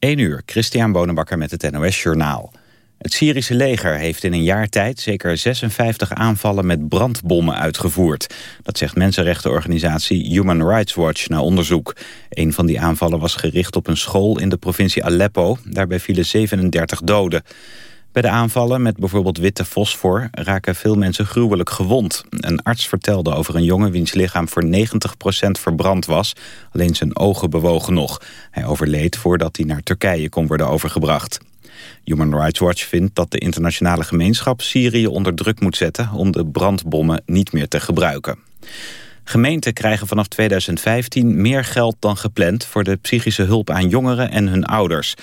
1 uur, Christian Bonenbakker met het NOS Journaal. Het Syrische leger heeft in een jaar tijd zeker 56 aanvallen met brandbommen uitgevoerd. Dat zegt mensenrechtenorganisatie Human Rights Watch na onderzoek. Een van die aanvallen was gericht op een school in de provincie Aleppo. Daarbij vielen 37 doden. Bij de aanvallen met bijvoorbeeld witte fosfor raken veel mensen gruwelijk gewond. Een arts vertelde over een jongen wiens lichaam voor 90% verbrand was. Alleen zijn ogen bewogen nog. Hij overleed voordat hij naar Turkije kon worden overgebracht. Human Rights Watch vindt dat de internationale gemeenschap Syrië onder druk moet zetten om de brandbommen niet meer te gebruiken. Gemeenten krijgen vanaf 2015 meer geld dan gepland voor de psychische hulp aan jongeren en hun ouders.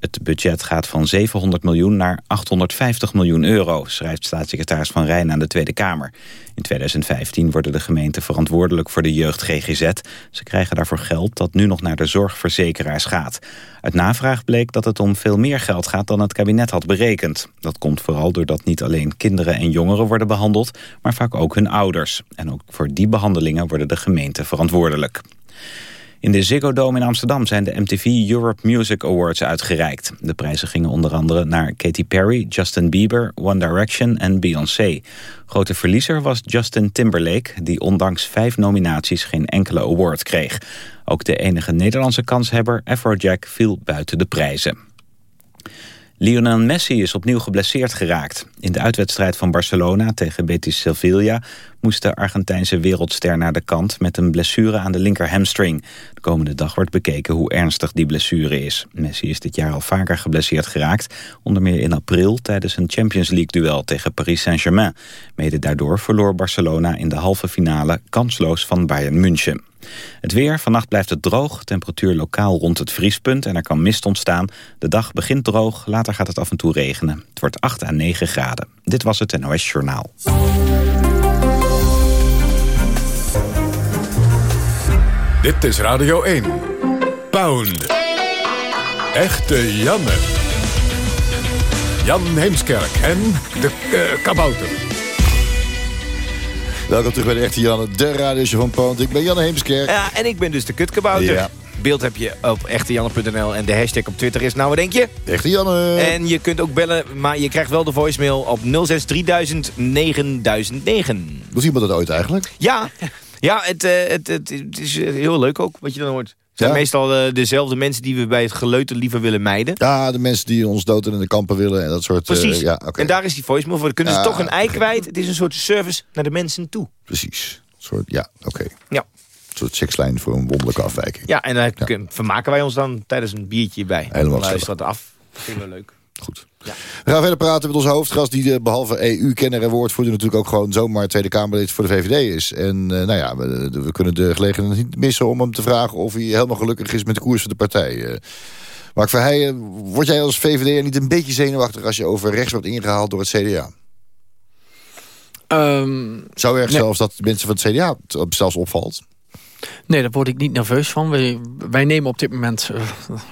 Het budget gaat van 700 miljoen naar 850 miljoen euro, schrijft staatssecretaris Van Rijn aan de Tweede Kamer. In 2015 worden de gemeenten verantwoordelijk voor de jeugd GGZ. Ze krijgen daarvoor geld dat nu nog naar de zorgverzekeraars gaat. Uit navraag bleek dat het om veel meer geld gaat dan het kabinet had berekend. Dat komt vooral doordat niet alleen kinderen en jongeren worden behandeld, maar vaak ook hun ouders. En ook voor die behandelingen worden de gemeenten verantwoordelijk. In de Ziggo Dome in Amsterdam zijn de MTV Europe Music Awards uitgereikt. De prijzen gingen onder andere naar Katy Perry, Justin Bieber, One Direction en Beyoncé. Grote verliezer was Justin Timberlake, die ondanks vijf nominaties geen enkele award kreeg. Ook de enige Nederlandse kanshebber, Afrojack, viel buiten de prijzen. Lionel Messi is opnieuw geblesseerd geraakt. In de uitwedstrijd van Barcelona tegen Betis Sevilla... moest de Argentijnse wereldster naar de kant... met een blessure aan de linker hamstring. De komende dag wordt bekeken hoe ernstig die blessure is. Messi is dit jaar al vaker geblesseerd geraakt. Onder meer in april tijdens een Champions League-duel tegen Paris Saint-Germain. Mede daardoor verloor Barcelona in de halve finale... kansloos van Bayern München. Het weer, vannacht blijft het droog, temperatuur lokaal rond het vriespunt en er kan mist ontstaan. De dag begint droog, later gaat het af en toe regenen. Het wordt 8 à 9 graden. Dit was het NOS Journaal. Dit is Radio 1. Pound. Echte Janne. Jan Heemskerk en de uh, kabouter. Welkom terug bij de Echte Janne, de radioshow van Poont. Ik ben Janne Heemskerk. Ja, en ik ben dus de kutkabouter. Ja. Beeld heb je op echtejanne.nl en de hashtag op Twitter is, nou wat denk je? Echte Janne. En je kunt ook bellen, maar je krijgt wel de voicemail op 06 3000 9009. Doet iemand dat ooit eigenlijk? Ja, ja het, uh, het, het, het, is heel leuk ook wat je dan hoort. Het zijn meestal uh, dezelfde mensen die we bij het geleuten liever willen mijden. Ja, de mensen die ons dood in de kampen willen en dat soort... Precies. Uh, ja, okay. En daar is die voicemail voor. Kunnen ze toch een ei kwijt. Het is een soort service naar de mensen toe. Precies. Een soort, ja, oké. Okay. Ja. Een soort sekslijn voor een wonderlijke afwijking. Ja, en daar vermaken wij ons dan tijdens een biertje bij. Helemaal dan dat af. We leuk. Goed. Ja. We gaan verder praten met onze hoofdgast... die de, behalve EU-kenner en woordvoerder... natuurlijk ook gewoon zomaar Tweede Kamerlid voor de VVD is. En uh, nou ja, we, we, kunnen de gelegenheid niet missen om hem te vragen... of hij helemaal gelukkig is met de koers van de partij. Uh, Mark Verheijen, word jij als VVD'er niet een beetje zenuwachtig... als je over rechts wordt ingehaald door het CDA? Um, Zo erg nee. zelfs dat de mensen van het CDA zelfs opvalt? Nee, daar word ik niet nerveus van. Wij, wij nemen op dit moment, uh,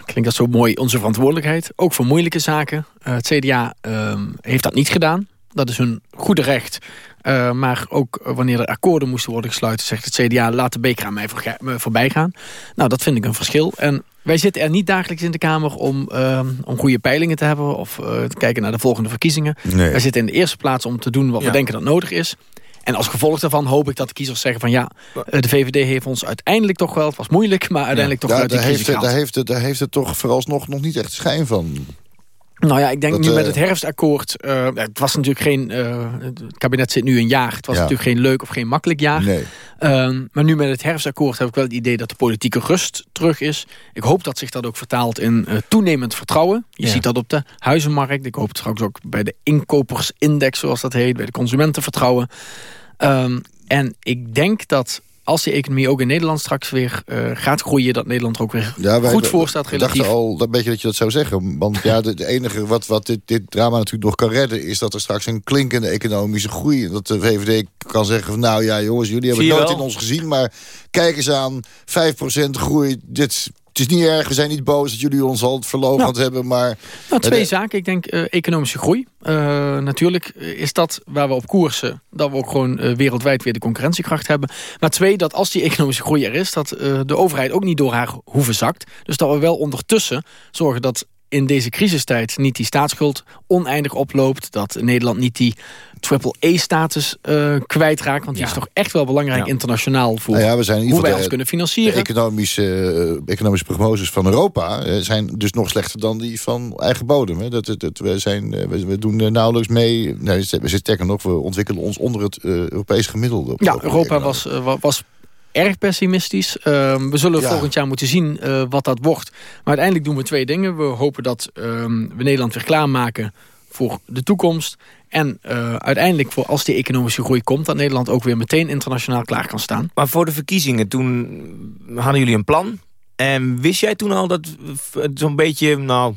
klinkt dat zo mooi, onze verantwoordelijkheid. Ook voor moeilijke zaken. Uh, het CDA uh, heeft dat niet gedaan. Dat is hun goede recht. Uh, maar ook wanneer er akkoorden moesten worden gesloten... zegt het CDA, laat de beker aan mij voor, voorbij gaan. Nou, dat vind ik een verschil. En wij zitten er niet dagelijks in de Kamer om, uh, om goede peilingen te hebben... of uh, te kijken naar de volgende verkiezingen. Nee. Wij zitten in de eerste plaats om te doen wat ja. we denken dat nodig is. En als gevolg daarvan hoop ik dat de kiezers zeggen van... ja, de VVD heeft ons uiteindelijk toch wel... het was moeilijk, maar uiteindelijk ja. toch ja, wel daar heeft, het, daar, heeft het, daar heeft het toch vooralsnog nog niet echt schijn van... Nou ja, ik denk dat, nu met het herfstakkoord... Uh, het was natuurlijk geen... Uh, het kabinet zit nu een jaar. Het was ja. natuurlijk geen leuk of geen makkelijk jaar. Nee. Uh, maar nu met het herfstakkoord heb ik wel het idee... dat de politieke rust terug is. Ik hoop dat zich dat ook vertaalt in uh, toenemend vertrouwen. Je ja. ziet dat op de huizenmarkt. Ik hoop het straks ook bij de inkopersindex, zoals dat heet. Bij de consumentenvertrouwen. Um, en ik denk dat als de economie ook in Nederland straks weer uh, gaat groeien... dat Nederland er ook weer ja, wij, goed voor staat. Ik dacht al een beetje dat je dat zou zeggen. Want ja, de enige wat, wat dit, dit drama natuurlijk nog kan redden... is dat er straks een klinkende economische groei... dat de VVD kan zeggen van nou ja jongens, jullie hebben het nooit wel? in ons gezien... maar kijk eens aan, 5% groei, dit het is niet erg, we zijn niet boos dat jullie ons al verlogen Nou. hebben, maar... Nou, twee de- zaken. Ik denk eh, economische groei. Eh, natuurlijk is dat waar we op koersen. Dat we ook gewoon eh, wereldwijd weer de concurrentiekracht hebben. Maar twee, dat als die economische groei er is... dat eh, de overheid ook niet door haar hoeven zakt. Dus dat we wel ondertussen zorgen dat in deze crisistijd... niet die staatsschuld oneindig oploopt. Dat Nederland niet die triple-A-status eh kwijtraakt. Want die Ja. is toch echt wel belangrijk Ja. internationaal... voor Nou ja, we zijn in ieder hoe wij ons de- kunnen De financieren. economische, eh, economische prognoses van Europa eh, zijn dus nog slechter dan die van eigen bodem. Hè. Dat, dat, dat- we, zijn, we, we doen nauwelijks mee. We zitten sterker nog, we ontwikkelen ons onder het eh, Europees gemiddelde. Ja, op- Europa was, wa- was erg pessimistisch. Ehm, we zullen Ja. volgend jaar moeten zien wat dat wordt. Maar uiteindelijk doen we twee dingen. We hopen dat ehm, we Nederland weer klaarmaken voor de toekomst. En eh, uiteindelijk, voor als die economische groei komt... dat Nederland ook weer meteen internationaal klaar kan staan. Maar voor de verkiezingen, toen hadden jullie een plan. En wist jij toen al dat het zo'n beetje, nou,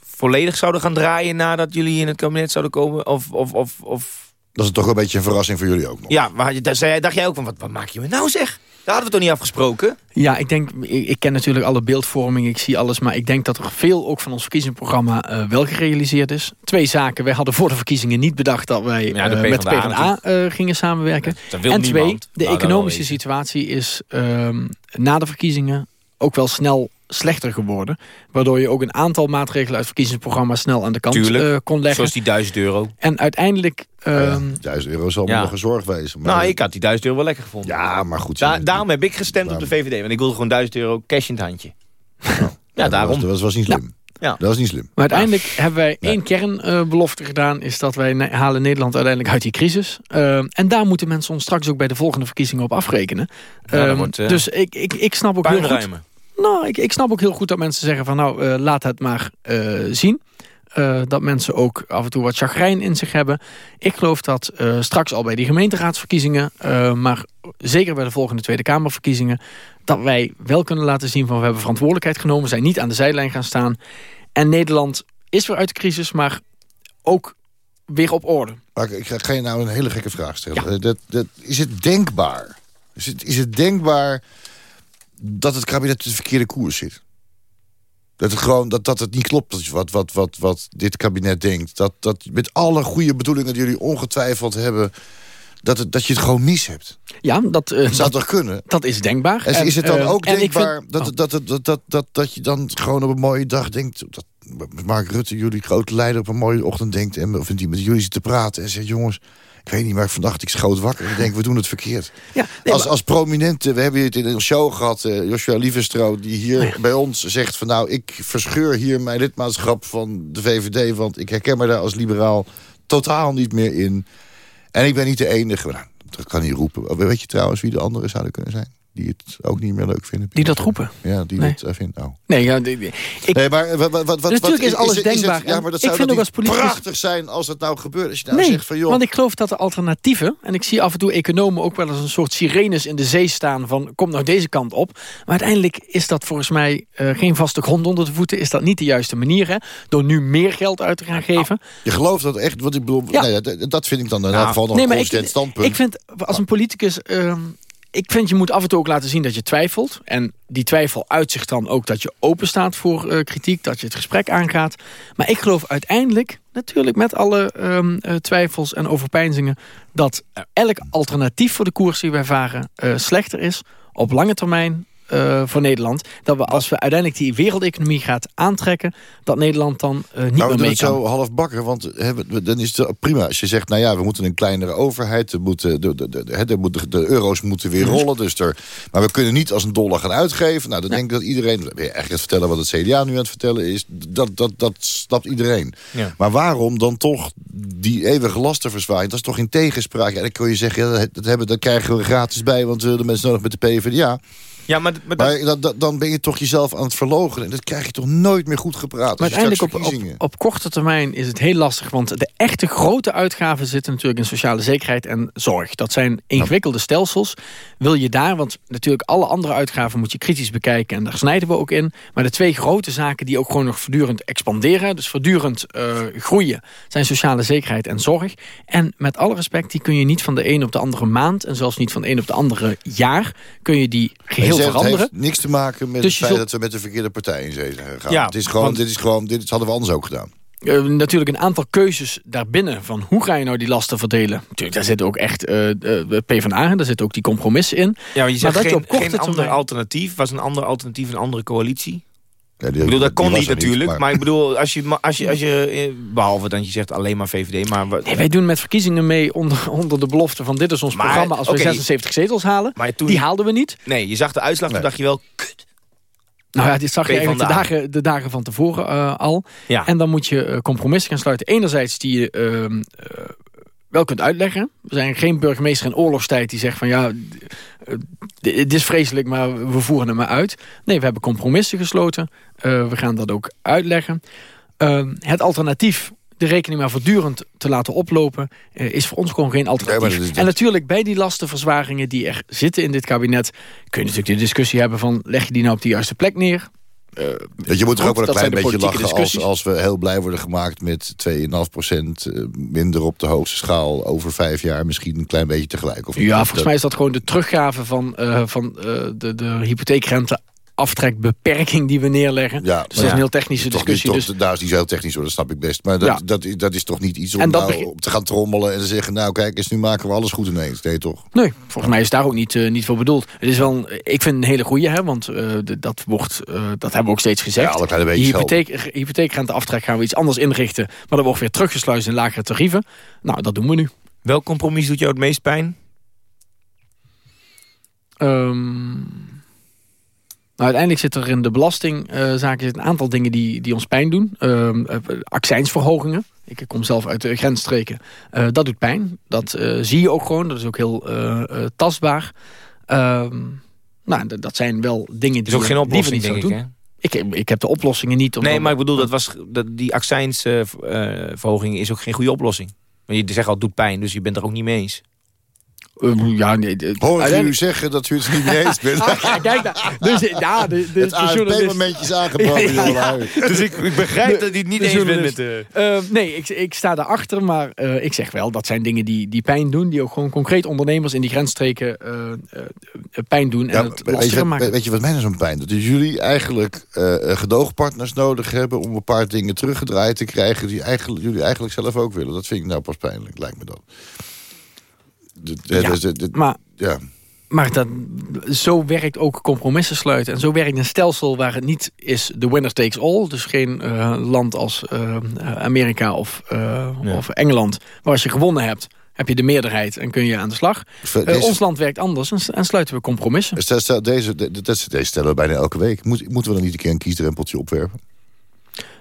volledig zouden gaan draaien... nadat jullie in het kabinet zouden komen? Of, of, of, of Dat is toch een beetje een verrassing voor jullie ook nog. ja, maar had je- daar zei, dacht jij ook van, wat, wat maak je me nou zeg? Daar hadden we toch niet afgesproken? Ja, ik denk, ik, ik ken natuurlijk alle beeldvorming, ik zie alles... maar ik denk dat er veel ook van ons verkiezingsprogramma eh, wel gerealiseerd is. Twee zaken. Wij hadden voor de verkiezingen niet bedacht... dat wij Ja, de eh, met de PvdA eh, gingen samenwerken. Dat wil en niemand. twee, de Nou, economische situatie is ehm, na de verkiezingen ook wel snel slechter geworden. Waardoor je ook een aantal maatregelen uit verkiezingsprogramma snel aan de kant Tuurlijk. eh, kon leggen. Zoals die 1000 euro. En uiteindelijk... Nou ja, ehm, 1000 euro zal ja. nog een zorg wezen. Maar Nou, ik had die 1000 euro wel lekker gevonden. Ja, maar goed. Da- ja, daarom heb ik gestemd op de VVD. Want ik wilde gewoon 1000 euro cash in het handje. ja, dat daarom. Was, dat was, was niet slim. Ja. Dat was niet slim. Maar uiteindelijk hebben wij één kernbelofte gedaan... is dat wij ne- halen Nederland uiteindelijk uit die crisis. Ehm, en daar moeten mensen ons straks ook bij de volgende verkiezingen op afrekenen. Ja, Ehm, wordt, eh, dus ik, ik, ik snap ook heel goed... Nou, ik, ik snap ook heel goed dat mensen zeggen van... nou, eh, laat het maar eh, zien. Eh, dat mensen ook af en toe wat chagrijn in zich hebben. Ik geloof dat straks al bij die gemeenteraadsverkiezingen... maar zeker bij de volgende Tweede Kamerverkiezingen... dat wij wel kunnen laten zien van... we hebben verantwoordelijkheid genomen, zijn niet aan de zijlijn gaan staan. En Nederland is weer uit de crisis, maar ook weer op orde. Maar ik ga, ga je nou een hele gekke vraag stellen. Dat, dat, is het denkbaar? Is het, is het denkbaar dat het kabinet de verkeerde koers zit? Dat het gewoon dat, dat het niet klopt dat wat, wat, wat, wat dit kabinet denkt. Dat, dat met alle goede bedoelingen die jullie ongetwijfeld hebben... dat, het, dat je het gewoon mis hebt. Ja, dat, eh, zou toch kunnen? dat is denkbaar. En is het dan eh, ook vind- denkbaar dat, Oh. dat, dat, dat, dat, dat, dat je dan gewoon op een mooie dag denkt... dat Mark Rutte, jullie grote leider, op een mooie ochtend denkt... en of die met jullie zit te praten en zegt... jongens, ik weet niet, maar vannacht ik schoot wakker. Ik denk, we doen het verkeerd. Ja, nee, als, maar- als prominente, we hebben het in een show gehad... eh, Joshua Lievestro, die hier Oh bij ons zegt van... nou, ik verscheur hier mijn lidmaatschap van de VVD... want ik herken me daar als liberaal totaal niet meer in. En ik ben niet de enige. Nou, dat kan niet roepen. Weet je trouwens wie de anderen zouden kunnen zijn? Die het ook niet meer leuk vinden. Die dat roepen? Ja, die Nee. dat uh, vindt. Oh. Nee, ja, die- die- ik, Nee, maar wat, wat, wat, wat, Natuurlijk is alles het- denkbaar. ja, maar dat ik zou vind toch ook als politicus- prachtig zijn als het nou gebeurt. Als je nou nee, zegt van joh, want ik geloof dat de alternatieven... en ik zie af en toe economen ook wel als een soort sirenes in de zee staan... van kom nou deze kant op. Maar uiteindelijk is dat volgens mij eh, geen vaste grond onder de voeten. Is dat niet de juiste manier, hè? Door nu meer geld uit te gaan geven. je gelooft dat echt. Wat ik bedoel, Ja. nee, dat, dat vind ik dan in Nou, geval nog nee, een consistent ik, standpunt. ik vind als een politicus... ehm, ik vind je moet af en toe ook laten zien dat je twijfelt. En die twijfel uitzicht dan ook dat je open staat voor eh, kritiek. Dat je het gesprek aangaat. Maar ik geloof uiteindelijk, natuurlijk met alle ehm, eh, twijfels en overpeinzingen... dat elk alternatief voor de koers die wij varen eh, slechter is. Op lange termijn eh, voor Nederland. Dat we als we uiteindelijk die wereldeconomie gaat aantrekken... dat Nederland dan eh, niet we meer mee het kan. zo half bakken, want hè, we- dan is het prima. Als je zegt, nou ja, we moeten een kleinere overheid. Er moeten, de, de, de, hè, de, de, de euro's moeten weer Mhm. rollen. Dus er, maar we kunnen niet als een dollar gaan uitgeven. Nou, dan denk ik dat iedereen... Eigenlijk het vertellen wat het CDA nu aan het vertellen is. Dat, dat, dat snapt iedereen. Ja. Maar waarom dan toch die eeuwige lastenverzwaring? Dat is toch in tegenspraak? Ja, dan kun je zeggen, ja, dat, hebben, dat krijgen we gratis bij... want we willen mensen nodig met de PvdA. Ja, maar, maar dat- Maar dat, dat- dan ben je toch jezelf aan het verloochenen. En dat krijg je toch nooit meer goed gepraat. Maar als je uiteindelijk op, op, op korte termijn is het heel lastig. Want de echte grote uitgaven zitten natuurlijk in sociale zekerheid en zorg. Dat zijn ingewikkelde stelsels. Wil je daar, want natuurlijk alle andere uitgaven moet je kritisch bekijken. En daar snijden we ook in. Maar de twee grote zaken die ook gewoon nog voortdurend expanderen. Dus voortdurend eh, groeien. Zijn sociale zekerheid en zorg. En met alle respect, die kun je niet van de een op de andere maand. En zelfs niet van de een op de andere jaar. Kun je die geheel zegt, het heeft niks te maken met Dus het je feit zult- dat we met de verkeerde partij in zee zijn gegaan. Ja, het is gewoon, want- dit, is gewoon, dit hadden we anders ook gedaan. Eh, natuurlijk een aantal keuzes daarbinnen. Van hoe ga je nou die lasten verdelen? Natuurlijk, daar zit ook echt eh eh, PvdA. Daar zitten ook die compromissen in. Ja, maar je zegt dat je geen, op korte geen ander termijn- alternatief. Was een ander alternatief een andere coalitie? Ja, die- Ik bedoel, dat kon niet natuurlijk. maar... ik bedoel, als je, als je, als je eh, behalve dat je zegt alleen maar VVD, maar... Nee, wij doen met verkiezingen mee onder, onder de belofte van dit is ons Maar, programma als we oké. 76 zetels halen. maar toen, Die haalden we niet. nee, je zag de uitslag, toen dacht je wel, kut. Nou ja, dit zag je eigenlijk de dagen, de dagen van tevoren eh, al. Ja. En dan moet je eh, compromissen gaan sluiten. Enerzijds die ehm, eh, wel kunt uitleggen. We zijn geen burgemeester in oorlogstijd die zegt van ja, eh, d- het is vreselijk, maar we voeren het maar uit. Nee, we hebben compromissen gesloten. Eh, we gaan dat ook uitleggen. Ehm, het alternatief, de rekening maar voortdurend te laten oplopen, eh, is voor ons gewoon geen alternatief. Nee, En natuurlijk bij die lastenverzwaringen die er zitten in dit kabinet, kun je natuurlijk de discussie hebben van leg je die nou op de juiste plek neer? Dat je moet er ook wel een klein beetje lachen als, we heel blij worden gemaakt met 2,5% eh, minder op de hoogste schaal over vijf jaar. Misschien een klein beetje tegelijk. Of? Ja, Dat- volgens mij is dat gewoon de teruggave van, eh, van eh, de, de hypotheekrente aftrekbeperking die we neerleggen. Ja, dus dat is een heel technische toch discussie. Niet, toch, dus, Daar is niet zo heel technisch hoor, dat snap ik best. Maar dat, Ja. dat, dat is toch niet iets om nou begin- op te gaan trommelen en te zeggen... nou kijk eens, nu maken we alles goed ineens. Nee, toch? nee, volgens mij is daar ook niet, eh, niet voor bedoeld. Het is wel, een- ik vind een hele goeie, hè, want eh, dat, wordt, eh, dat hebben we ook steeds gezegd. Ja, alle kleine Die beetjes hypotheek, hypotheekrenteaftrek gaan we iets anders inrichten. Maar dat wordt weer teruggesluist in lagere tarieven. Nou, dat doen we nu. Welk compromis doet jou het meest pijn? Ehm, nou, uiteindelijk zit er in de belastingzaken een aantal dingen die, die ons pijn doen. Ehm eh, accijnsverhogingen. Ik kom zelf uit de grensstreken. Eh, dat doet pijn. Dat eh, zie je ook gewoon. Dat is ook heel eh, eh, tastbaar. Ehm, nou, dat zijn wel dingen Dat die is ook geen oplossing, denk ik, hè? Ik, ik heb de oplossingen niet. om Nee, maar ik bedoel, dat was, dat, die accijnsverhoging is ook geen goede oplossing. Want je zegt al, het doet pijn, dus je bent er ook niet mee eens. Eh, ja, nee, Hoor ik u zeggen dat u het niet mee eens bent? Ah, kijk daar. Dus, ja, de, de, het de journalist- AFP-momentje is aangebroken, Ja, ja, ja. jongen. Dus ik, ik begrijp dat hij het niet eens bent met... de. Eh, nee, ik, ik sta daarachter, maar eh, ik zeg wel... dat zijn dingen die, die pijn doen. Die ook gewoon concreet ondernemers in die grensstreken eh, eh, eh, pijn doen. En het weet, je, maken. weet je wat mij nou zo'n pijn doet? Dat jullie eigenlijk eh, eh, gedoogpartners nodig hebben... om een paar dingen teruggedraaid te krijgen... die eigenlijk, jullie eigenlijk zelf ook willen. Dat vind ik nou pas pijnlijk, lijkt me dat. De- de- Ja, de- de- de- Maar, ja. maar dat, zo werkt ook compromissen sluiten. En zo werkt een stelsel waar het niet is de winner takes all. Dus geen eh, land als eh, Amerika of, eh, Ja. of Engeland. Maar als je gewonnen hebt, heb je de meerderheid en kun je aan de slag. Deze- ons land werkt anders en, en sluiten we compromissen. Deze, de- de- deze stellen we bijna elke week. Moet, moeten we dan niet een keer een kiesdrempeltje opwerpen?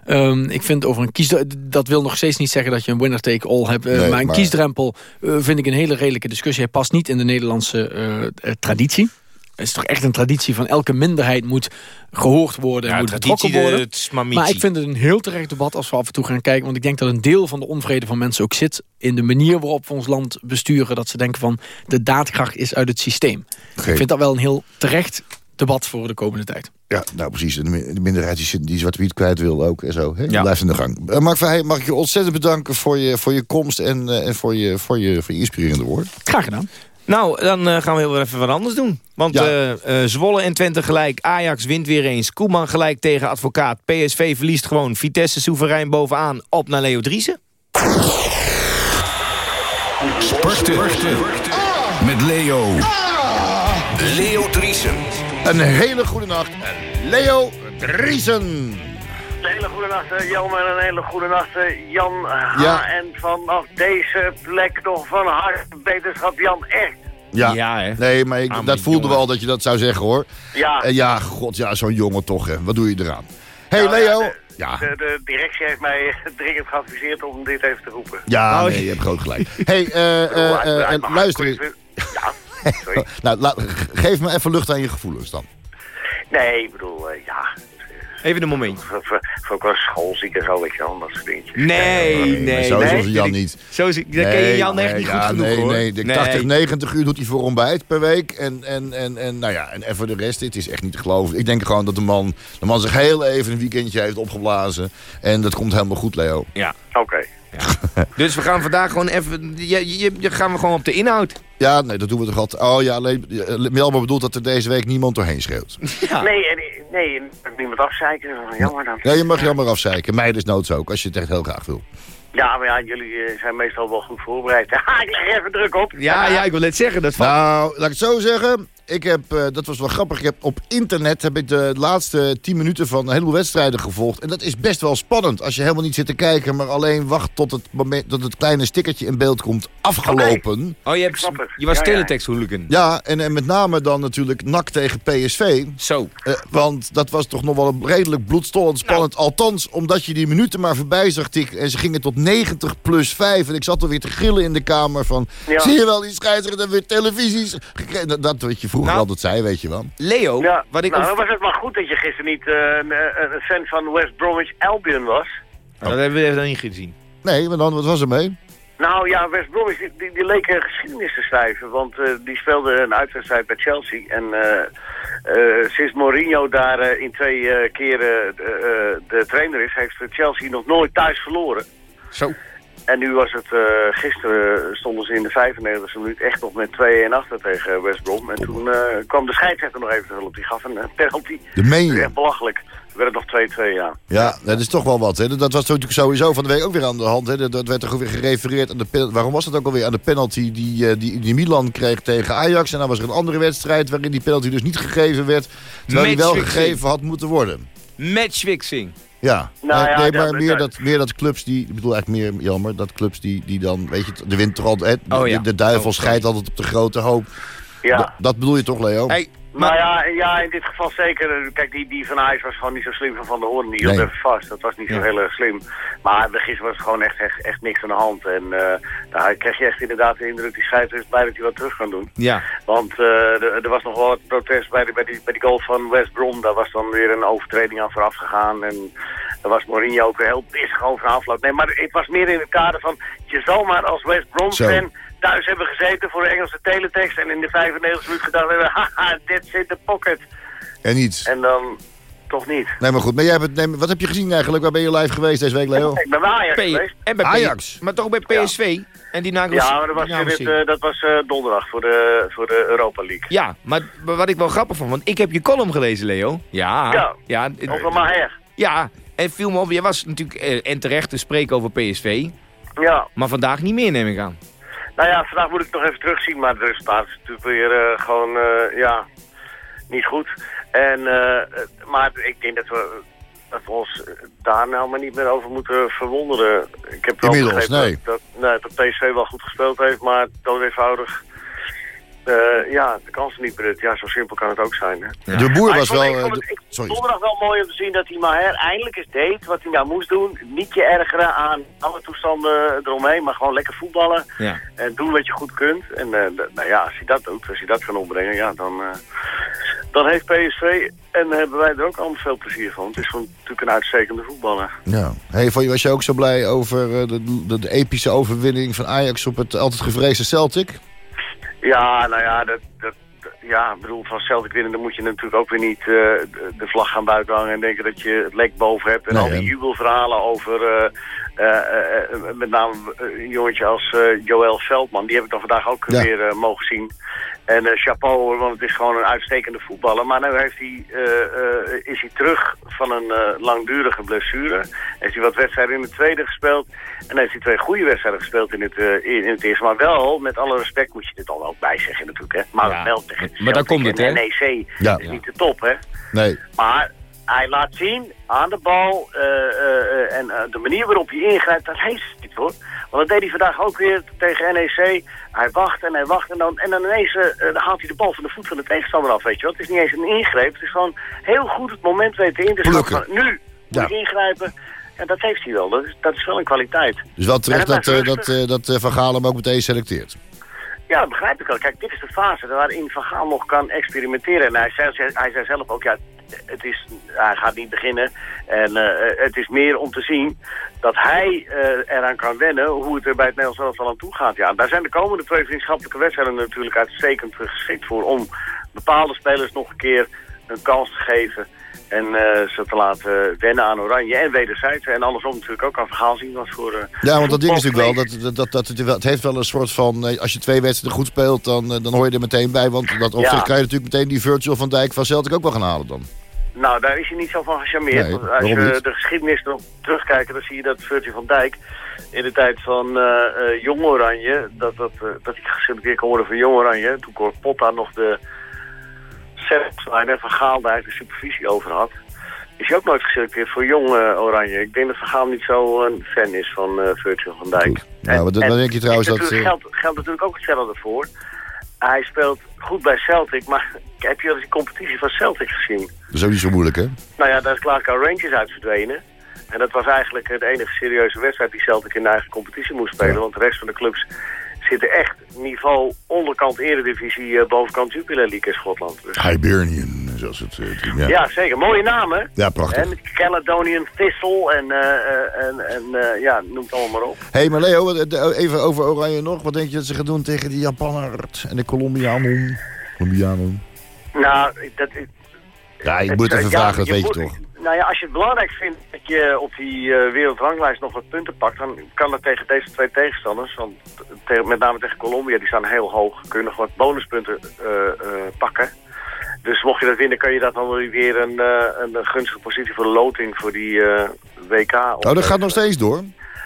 Ehm, ik vind over een kiesdrempel... Dat wil nog steeds niet zeggen dat je een winner take all hebt. eh, Nee, maar een maar- kiesdrempel eh, vind ik een hele redelijke discussie. Hij past niet in de Nederlandse eh, traditie. Het is toch echt een traditie van elke minderheid moet gehoord worden en Ja, moet betrokken worden. het is mamitie. Maar ik vind het een heel terecht debat als we af en toe gaan kijken. Want ik denk dat een deel van de onvrede van mensen ook zit... in de manier waarop we ons land besturen. Dat ze denken van de daadkracht is uit het systeem. Ik vind dat wel een heel terecht debat voor de komende tijd. Ja, nou precies. De mi- de minderheid die, die Zwarte Piet kwijt wil ook en zo. Hè? Ja. Blijft in de gang. Uh, Mark Verheij, mag ik je ontzettend bedanken voor je, voor je komst... en, eh, en voor, je, voor, je, voor je inspirerende woord. Graag gedaan. Nou, dan eh, gaan we heel even wat anders doen. Want Ja. eh, eh, Zwolle en Twente gelijk. Ajax wint weer eens. Koeman gelijk tegen advocaat. PSV verliest gewoon. Vitesse soeverein bovenaan. Op naar Leo Driessen. Sporten. Met Leo. Leo Driesen. Een hele goede nacht. En Leo Driesen. Een hele goede nacht, eh, Jan, en een hele goede nacht, eh, Jan H. Ja. En vanaf deze plek nog van harte beterschap, Jan, echt. Ja. Ja, hè? Nee, maar ik, dat voelden we jongen. al dat je dat zou zeggen, hoor. Ja, En ja, god, ja, zo'n jongen toch, hè. Wat doe je eraan? hey, Nou ja, Leo. de- Ja, de, de directie heeft mij dringend geadviseerd om dit even te roepen. ja Oh, nee, je hebt groot gelijk. hey, eh, eh, eh, mijn luister eens. Ja. Nou, laat- geef me even lucht aan je gevoelens dan. Nee, ik bedoel, eh, ja, Even een momentje. Voor, voor qua schoolziek en zo, weet je wel, dat soort dingetjes. Nee, nee, zo nee. is Jan niet. Zo dat ken je Jan echt nee, niet ja, goed genoeg, nee, hoor. Nee, de 80, 90 uur doet hij voor ontbijt per week. En, en, en, en, nou ja, en, en voor de rest, dit is echt niet te geloven. Ik denk gewoon dat de man, de man zich heel even een weekendje heeft opgeblazen. En dat komt helemaal goed, Leo. Ja. Oké. Dus we gaan vandaag gewoon even... Je, je, je gaan we gewoon op de inhoud. Ja, nee, dat doen we toch altijd. Oh ja, alleen, eh, Melba bedoelt dat er deze week niemand doorheen schreeuwt. Ja. Nee, en- nee, en ik niemand afzeiken. Jammer dan. Ja, je mag jammer afzeiken. Mij dus noods ook, als je het echt heel graag wil. Ja, maar ja, jullie eh, zijn meestal wel goed voorbereid. Ha, ik leg even druk op. Ja, ja, ik wil net zeggen. Dat. Nou, laat ik het zo zeggen. Ik heb, eh, dat was wel grappig, ik heb op internet heb ik de laatste 10 minuten van een heleboel wedstrijden gevolgd. En dat is best wel spannend als je helemaal niet zit te kijken, maar alleen wacht tot het, moment, tot het kleine stickertje in beeld komt afgelopen. Oh, je, hebt, je was Ja, teletext hooligan. Ja, en, en met name dan natuurlijk NAC tegen PSV. Zo. Eh, want dat was toch nog wel een redelijk bloedstollend spannend. Althans, omdat je die minuten maar voorbij zag tikken. En ze gingen tot 90 plus 5. En ik zat alweer te gillen in de kamer van... Ja. Zie je wel, die scheidsrechter weer televisies gekregen. Dat, dat wat je vroeger Nou. altijd zei, weet je wel. Leo, Ja, wat ik... nou, dan was het maar goed dat je gisteren niet eh, een, een een fan van West Bromwich Albion was. Dat hebben we even niet gezien. Nee, maar dan, wat was er mee? Nou ja, West Bromwich, die, die, die leken geschiedenis te schrijven. Want eh, die speelde een uitwedstrijd bij Chelsea. En eh, eh, sinds Mourinho daar eh, in twee eh, keren eh, eh, de trainer is, heeft Chelsea nog nooit thuis verloren. Zo. En nu was het, eh, gisteren stonden ze in de 95e minuut echt nog met 2-1 achter tegen West Brom. En toen eh, kwam de scheidsrechter nog even hulp. Die gaf een eh, penalty. De meen je? Echt belachelijk. Werd het nog 2-2, ja. Ja, dat is toch wel wat. Hè. Dat was natuurlijk sowieso van de week ook weer aan de hand. Hè. Dat- werd toch weer gerefereerd aan de pen- Waarom was dat ook alweer aan de penalty die, die, die Milan kreeg tegen Ajax? En dan was er een andere wedstrijd waarin die penalty dus niet gegeven werd. Terwijl die wel gegeven had moeten worden. Matchfixing. Ja, Nou nee, ja, nee, maar meer dat- dat, meer dat clubs die, ik bedoel eigenlijk meer jammer, dat clubs die, die dan, weet je, de wind de, Oh ja. de duivel Oh, scheidt altijd op de grote hoop. Ja. Dat, dat bedoel je toch, Leo? Hey, Nou maar, ja, ja, in dit geval zeker. Kijk, die, die van Ajax was gewoon niet zo slim van Van der Hoorn. Die hield Nee. even vast. Dat was niet zo heel erg slim. Maar gisteren was het gewoon echt, echt, echt niks aan de hand. En eh nou, kreeg je echt inderdaad de indruk, die scheidsrechter is blij dat hij wat terug kan doen. ja. Want eh, er, was nog wel wat protest bij, de, bij, die, bij die goal van West Brom. Daar was dan weer een overtreding aan vooraf gegaan. En daar was Mourinho ook weer heel pissig over afloop. Nee, maar het was meer in het kader van... Je zal maar als West Brom fan thuis hebben gezeten voor de Engelse teletext. En in de 95 minuut gedacht hebben... Haha, dit zit de pocket. En niets. En dan toch niet. Nee, maar goed. Maar jij hebt, nee, wat heb je gezien eigenlijk? Waar ben je live geweest deze week, Leo? Ik ben bij Ajax P- geweest. en bij P- Ajax. Maar toch bij PSV. En die nagels. Ja, maar dat was, dit, eh, dat was eh, donderdag voor de, voor de Europa League. Ja, maar maar wat ik wel grappig vond, want ik heb je column gelezen, Leo. Ja. Ja. Ja, Over Maher. ja. en viel me op, jij was natuurlijk eh, en terecht te spreken over PSV. Ja. Maar vandaag niet meer, neem ik aan. Nou ja, vandaag moet ik nog even terugzien, maar het resultaat is natuurlijk weer eh, gewoon, eh, ja, niet goed. En, eh, maar ik denk dat we, dat we ons daar nou maar niet meer over moeten verwonderen. Ik heb wel Inmiddels, begrepen nee. Dat, dat, nee, dat PSV wel goed gespeeld heeft, maar dood eenvoudig... eh, ja, de kansen niet benut. Ja, zo simpel kan het ook zijn. Hè. De boer Maar was wel... Ik eh, vond de- het ik vond sorry. donderdag wel mooi om te zien dat hij Maher eindelijk eens deed wat hij nou moest doen. Niet je ergeren aan alle toestanden eromheen, maar gewoon lekker voetballen. Ja. En doen wat je goed kunt. En eh, nou ja, als hij dat doet, als hij dat kan opbrengen, ja, dan, eh, dan heeft PSV en hebben wij er ook allemaal veel plezier van. Het is gewoon natuurlijk een uitstekende voetballer. Ja. Hey, was je ook zo blij over eh, de, de, de epische overwinning van Ajax op het altijd gevreesde Celtic? Ja, nou ja, dat, dat, ja, ik bedoel, van Celtic winnen, dan moet je natuurlijk ook weer niet eh, de, vlag gaan buiten hangen en denken dat je het lek boven hebt. En Nee, al die jubelverhalen over eh, eh, met name een jongetje als eh, Joël Veldman, die heb ik dan vandaag ook Ja. weer mogen zien. En eh, chapeau hoor, want het is gewoon een uitstekende voetballer. Maar nu heeft hij, eh, eh, is hij terug van een eh, langdurige blessure. Heeft hij wat wedstrijden in de tweede gespeeld. En heeft hij twee goede wedstrijden gespeeld in het, in, in het eerste. Maar wel, met alle respect moet je dit al ook bijzeggen natuurlijk. Hè. Maar Ja, wel tegen maar daar komt het, hè? NEC Ja. is niet de top, hè. Nee. Maar hij laat zien aan de bal eh, eh, eh, en eh, de manier waarop hij ingrijpt, dat heeft hij niet hoor. Want dat deed hij vandaag ook weer tegen NEC. Hij wacht en hij wacht en dan, en dan ineens dan haalt hij de bal van de voet van de tegenstander af, weet je wel. Het is niet eens een ingreep, het is gewoon heel goed het moment weten in te schatten. van, Nu moet ik ingrijpen. En dat heeft hij wel, dat is, dat is wel een kwaliteit. Dus wel terecht dat, eh, dat, eh, dat eh, Van Gaal hem ook meteen selecteert. Ja, dat begrijp ik wel. Kijk, dit is de fase waarin Van Gaal nog kan experimenteren. En hij zei, hij zelf ook, ja, het is, hij gaat niet beginnen. En eh, het is meer om te zien dat hij eh, eraan kan wennen hoe het er bij het Nederlands elftal aan toe gaat. Ja, daar zijn de komende twee vriendschappelijke wedstrijden natuurlijk uitstekend geschikt voor... om bepaalde spelers nog een keer een kans te geven... En eh, ze te laten wennen aan Oranje en wederzijds. En andersom natuurlijk ook aan verhaal zien wat voor... eh, Ja, want dat ding is natuurlijk wel, dat, dat, dat, het, heeft wel een soort van... eh, als je twee wedstrijden goed speelt, dan, dan hoor je er meteen bij. Want dat op Ja. zich kan je natuurlijk meteen die Virgil van Dijk van Celtic ook wel gaan halen dan. Nou, daar is hij niet zo van gecharmeerd. Nee, als je niet? de geschiedenis erop terugkijkt, dan zie je dat Virgil van Dijk in de tijd van Jong Oranje, dat, dat, dat hij geselecteerd kon worden voor Jong Oranje, toen Cor Potta nog de selectie van Gaal daar de supervisie over had, is hij ook nooit geselecteerd voor Jong eh, Oranje. Ik denk dat Van Gaal niet zo een fan is van eh, Virgil van Dijk. Goed. Nou, dan- denk je trouwens dat, natuurlijk- eh, Geldt, geldt natuurlijk ook hetzelfde voor. Hij speelt goed bij Celtic, maar heb je al eens die competitie van Celtic gezien? Dat is ook niet zo moeilijk, hè? Nou ja, daar is Glasgow Rangers uit verdwenen. En dat was eigenlijk de enige serieuze wedstrijd die Celtic in de eigen competitie moest spelen. Want de rest van de clubs zitten echt niveau onderkant eredivisie, eh, bovenkant Jupiler League in Schotland. Dus, Hibernian, zoals het uh, team. Ja. ja. zeker. Mooie namen. Ja, prachtig. Hè, met Caledonian Thistle en, eh, en, en ja, noem het allemaal maar op. Hé, hey, maar Leo, even over Oranje nog. Wat denk je dat ze gaan doen tegen die Japanners en de Colombianen? Colombianen. Nou, dat, Ja, ik Het, moet even ja, vragen, dat je weet je toch? Nou ja, als je het belangrijk vindt dat je op die eh, wereldranglijst nog wat punten pakt... dan kan dat tegen deze twee tegenstanders. Want te- met name tegen Colombia, die staan heel hoog. Kun je nog wat bonuspunten eh, eh, pakken. Dus mocht je dat winnen, kan je dat dan wel weer een, eh, een gunstige positie voor de loting voor die eh, WK. Oh, dat gaat nog steeds door?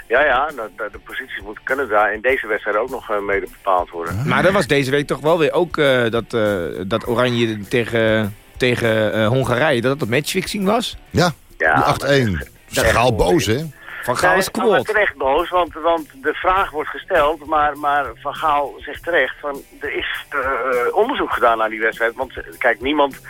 Ja, ja, nou, de, de posities moeten kunnen daar in deze wedstrijd ook nog mede bepaald worden. Maar dat was deze week toch wel weer ook eh, dat, eh, dat Oranje tegen, tegen eh, Hongarije, dat dat matchfixing was? Ja, Ja, die 8-1. Dat is gaal boos, hè? Van Gaal is Nee, kwaad. terecht boos, want, want de vraag wordt gesteld, maar, maar Van Gaal zegt terecht, van, er is eh, onderzoek gedaan naar die wedstrijd. Want kijk, niemand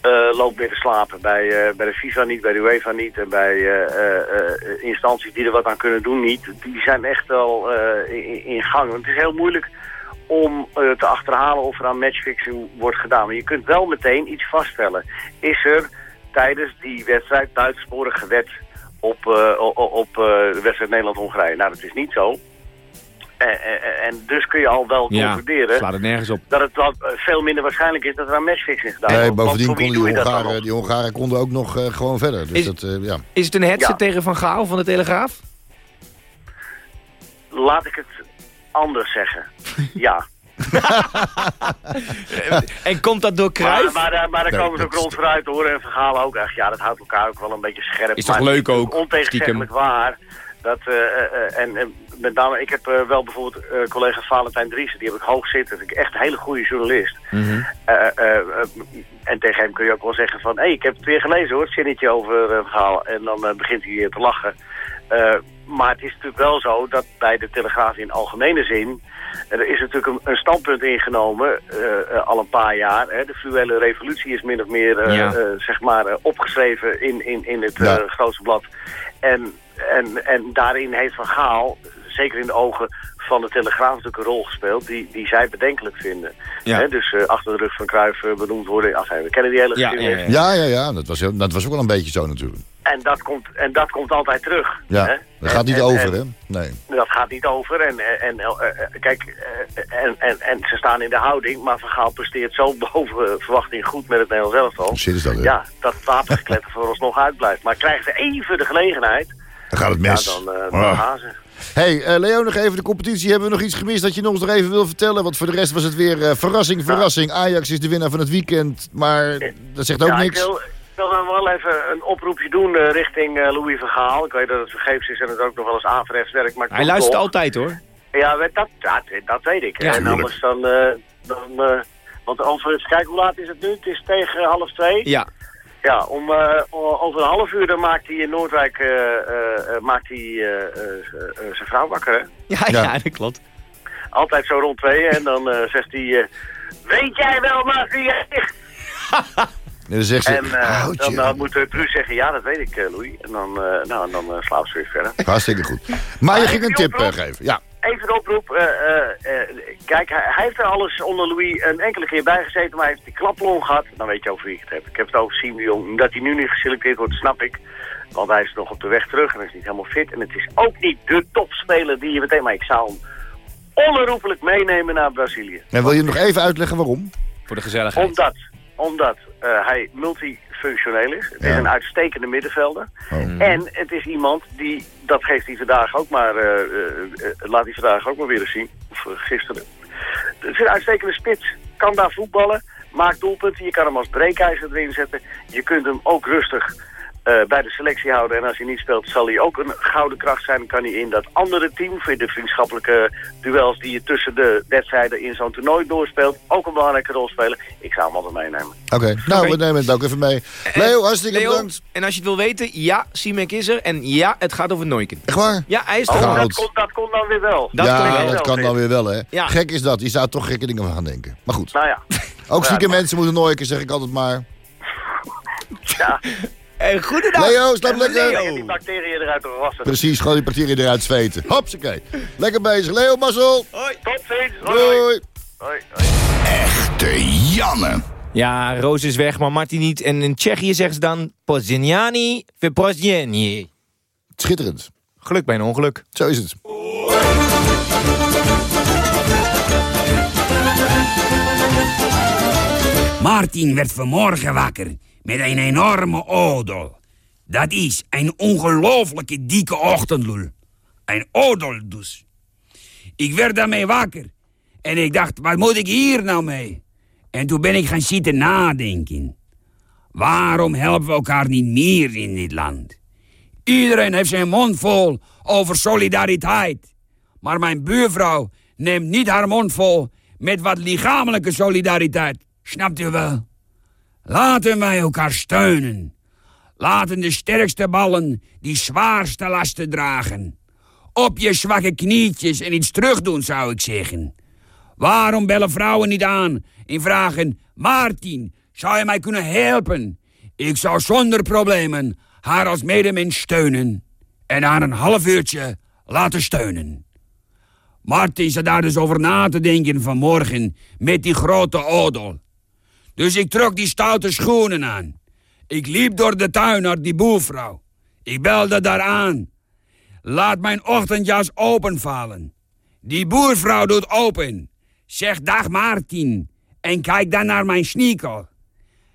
eh, loopt meer te slapen. Bij, eh, bij de FIFA niet, bij de UEFA niet en bij eh, eh, eh, instanties die er wat aan kunnen doen niet. Die zijn echt wel eh, in, in gang. Want het is heel moeilijk om eh, te achterhalen of er aan matchfixing wordt gedaan. Maar je kunt wel meteen iets vaststellen. Is er tijdens die wedstrijd buitensporig gewet op, eh, op eh, de wedstrijd Nederland-Hongarije? Nou, dat is niet zo. En, en, en dus kun je al wel Ja, concluderen slaat het nergens op. dat het wat, veel minder waarschijnlijk is dat er aan matchfixing gedaan Nee, wordt. Want bovendien konden die Hongaren, die Hongaren konden ook nog eh, gewoon verder. Dus Is- dat, eh, ja. Is het een hetze Ja. tegen Van Gaal van de Telegraaf? Laat ik het anders zeggen. Ja. En komt dat door Maar, Cruijff? maar, eh, maar daar komen ze ook rond vooruit hoor. En verhalen ook echt. Ja, dat houdt elkaar ook wel een beetje scherp. Is toch Maar leuk ook, Ontegenzeggelijk waar. Dat, eh, eh, eh, en, met name, ik heb wel bijvoorbeeld eh, collega Valentijn Driessen, die heb ik hoog zitten. Dat vind ik echt een hele goede journalist. Mhm. Eh, eh, eh, en tegen hem kun je ook wel zeggen van... hé, hey, ik heb het weer gelezen hoor, het zinnetje over het verhaal. En dan begint hij weer te lachen. Eh, maar het is natuurlijk wel zo dat bij de Telegraaf in algemene zin... er is natuurlijk een, een standpunt ingenomen, eh, eh, al een paar jaar. Hè. De fluwele revolutie is min of meer Ja. zeg maar, opgeschreven in, in, in het Ja. grootste blad. En, en, en daarin heeft Van Gaal, zeker in de ogen van de Telegraaf natuurlijk een rol gespeeld... die, die zij bedenkelijk vinden. Ja. Dus achter de rug van Cruijff benoemd worden. Ach, we kennen die hele Ja, ja, Ja, ja, ja. Dat was, dat was ook wel een beetje zo natuurlijk. En, dat komt, en dat komt altijd terug. Ja, hè. dat gaat niet En- over, hè? Nee. Dat gaat niet over. En, en, en eh, eh, kijk, eh, en, en, en ze staan in de houding, maar Van Gaal presteert zo boven verwachting goed met het Nederlands elftal. Shit is dat, hè? Ja, dat voor ons nog uitblijft. Maar krijgen ze even de gelegenheid, Dan gaat het ja, mis. dan, eh dan Ah. Hey, Leo, nog even de competitie. Hebben we nog iets gemist dat je nog eens even wil vertellen? Want voor de rest was het weer verrassing, verrassing. Ajax is de winnaar van het weekend. Maar dat zegt ook ja, niks. Ik wil, ik wil dan wel even een oproepje doen eh, richting eh, Louis van Gaal. Ik weet dat het vergeefs is en het ook nog wel eens averechts werkt. Maar Hij luistert altijd hoor. Ja, dat, dat, dat weet ik. Ja, en anders dan... eh, dan eh, want over, kijken, hoe laat is het nu? Het is tegen half twee. Ja. Ja, om, eh, over een half uur dan maakt hij in Noordwijk eh, eh, eh, maakt hij, eh, eh, eh, zijn vrouw wakker. Hè? Ja, Ja. ja. dat klopt. Altijd zo rond twee. En dan eh, zegt hij... eh, Weet jij wel maar wie jij? En dan zegt ze, En eh, houtje. dan, dan moet Truus zeggen, ja, dat weet ik, eh, Louis. En dan, eh nou, en dan slaapt ze weer verder. Hartstikke goed. Maar je Maar ging een tip oproep. geven. Ja. even de oproep. eh, eh, eh, kijk, hij, hij heeft er alles onder Louis een enkele keer bij gezeten, maar hij heeft die klaplong gehad. Dan weet je over wie ik het heb. Ik heb het over Jong. Dat hij nu niet geselecteerd wordt, snap ik. Want hij is nog op de weg terug en is niet helemaal fit. En het is ook niet de topspeler die je meteen... Maar ik zou hem onherroepelijk meenemen naar Brazilië. En wil je nog even uitleggen waarom? Voor de gezelligheid. Omdat, omdat eh, hij multifunctioneel is. Het is een uitstekende middenvelder. Oh. En het is iemand die, dat geeft hij vandaag ook maar, eh, eh, laat hij vandaag ook maar weer eens zien. Of gisteren. Het is een uitstekende spits. Kan daar voetballen. Maakt doelpunten. Je kan hem als breekijzer erin zetten. Je kunt hem ook rustig eh, bij de selectie houden. En als hij niet speelt, zal hij ook een gouden kracht zijn. Dan kan hij in dat andere team, voor de vriendschappelijke duels die je tussen de wedstrijden in zo'n toernooi doorspeelt, ook een belangrijke rol spelen. Ik zou hem altijd meenemen. Oké, nou, we nemen het ook even mee. Leo, hartstikke Leo, bedankt. en als je het wil weten, ja, Siemek is er. En ja, het gaat over Noiken. Echt waar? Ja, hij is er Oh. Goud. dat, komt, dat komt dan weer wel. Dat ja, kon wel. dat kan dan weer wel, hè. Ja. Gek is dat. Je zou toch gekke dingen van gaan denken. Maar goed. Nou ja. Ook zieke Ja, mensen moeten nooit zeg ik altijd maar. ja. En goedendag. Leo, slaap En lekker. die bacteriën eruit te wassen. Precies, gewoon die bacteriën eruit zweten. Hopsakee. Lekker bezig. Leo, mazzel. Tot ziens. Hoi. Doei. Hoi. Hoi. Echte Janne. Ja, Roos is weg, maar Martin niet. En in Tsjechië zeggen ze dan... Poziniani, Vyprozjeni. Schitterend. Geluk bij een ongeluk. Zo is het. Martin werd vanmorgen wakker met een enorme odel. Dat is een ongelooflijke dikke ochtendlul. Een odel dus. Ik werd daarmee wakker. En ik dacht, wat moet ik hier nou mee? En toen ben ik gaan zitten nadenken. Waarom helpen we elkaar niet meer in dit land? Iedereen heeft zijn mond vol over solidariteit. Maar mijn buurvrouw neemt niet haar mond vol met wat lichamelijke solidariteit. Snapt u wel? Laten wij elkaar steunen. Laten de sterkste ballen die zwaarste lasten dragen. Op je zwakke knietjes en iets terugdoen, zou ik zeggen. Waarom bellen vrouwen niet aan en vragen... Martin, zou je mij kunnen helpen? Ik zou zonder problemen haar als medemens steunen... en haar een half uurtje laten steunen. Martin zat daar dus over na te denken vanmorgen met die grote odel. Dus ik trok die stoute schoenen aan. Ik liep door de tuin naar die boervrouw. Ik belde daar aan. Laat mijn ochtendjas openvallen. Die boervrouw doet open. Zegt dag Martin. En kijk dan naar mijn sneaker.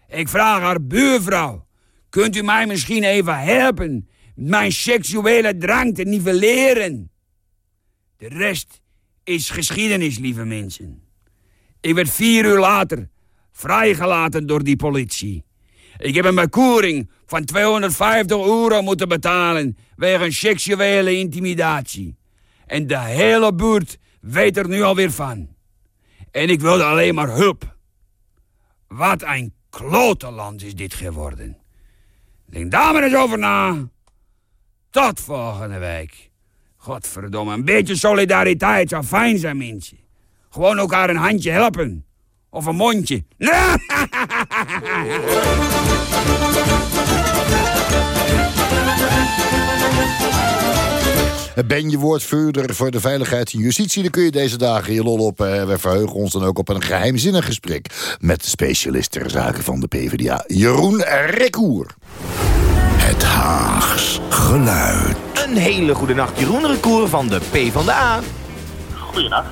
Ik vraag haar buurvrouw. Kunt u mij misschien even helpen mijn seksuele drang te nivelleren? De rest is geschiedenis, lieve mensen. Ik werd vier uur later vrijgelaten door die politie. Ik heb een bekoering van 250 euro moeten betalen wegens seksuele intimidatie. En de hele buurt weet er nu alweer van. En ik wilde alleen maar hulp. Wat een klote land is dit geworden. Denk daar maar eens over na. Tot volgende week. Godverdomme, een beetje solidariteit zou fijn zijn, mensen. Gewoon elkaar een handje helpen. Of een mondje. Ben je woordvoerder voor de veiligheid en justitie... dan kun je deze dagen je lol op. eh, We verheugen ons dan ook op een geheimzinnig gesprek... met de specialist ter zake van de PvdA, Jeroen Rekkoer. Het Haags geluid. Een hele goede nacht, Jeroen Recour van de P van de A.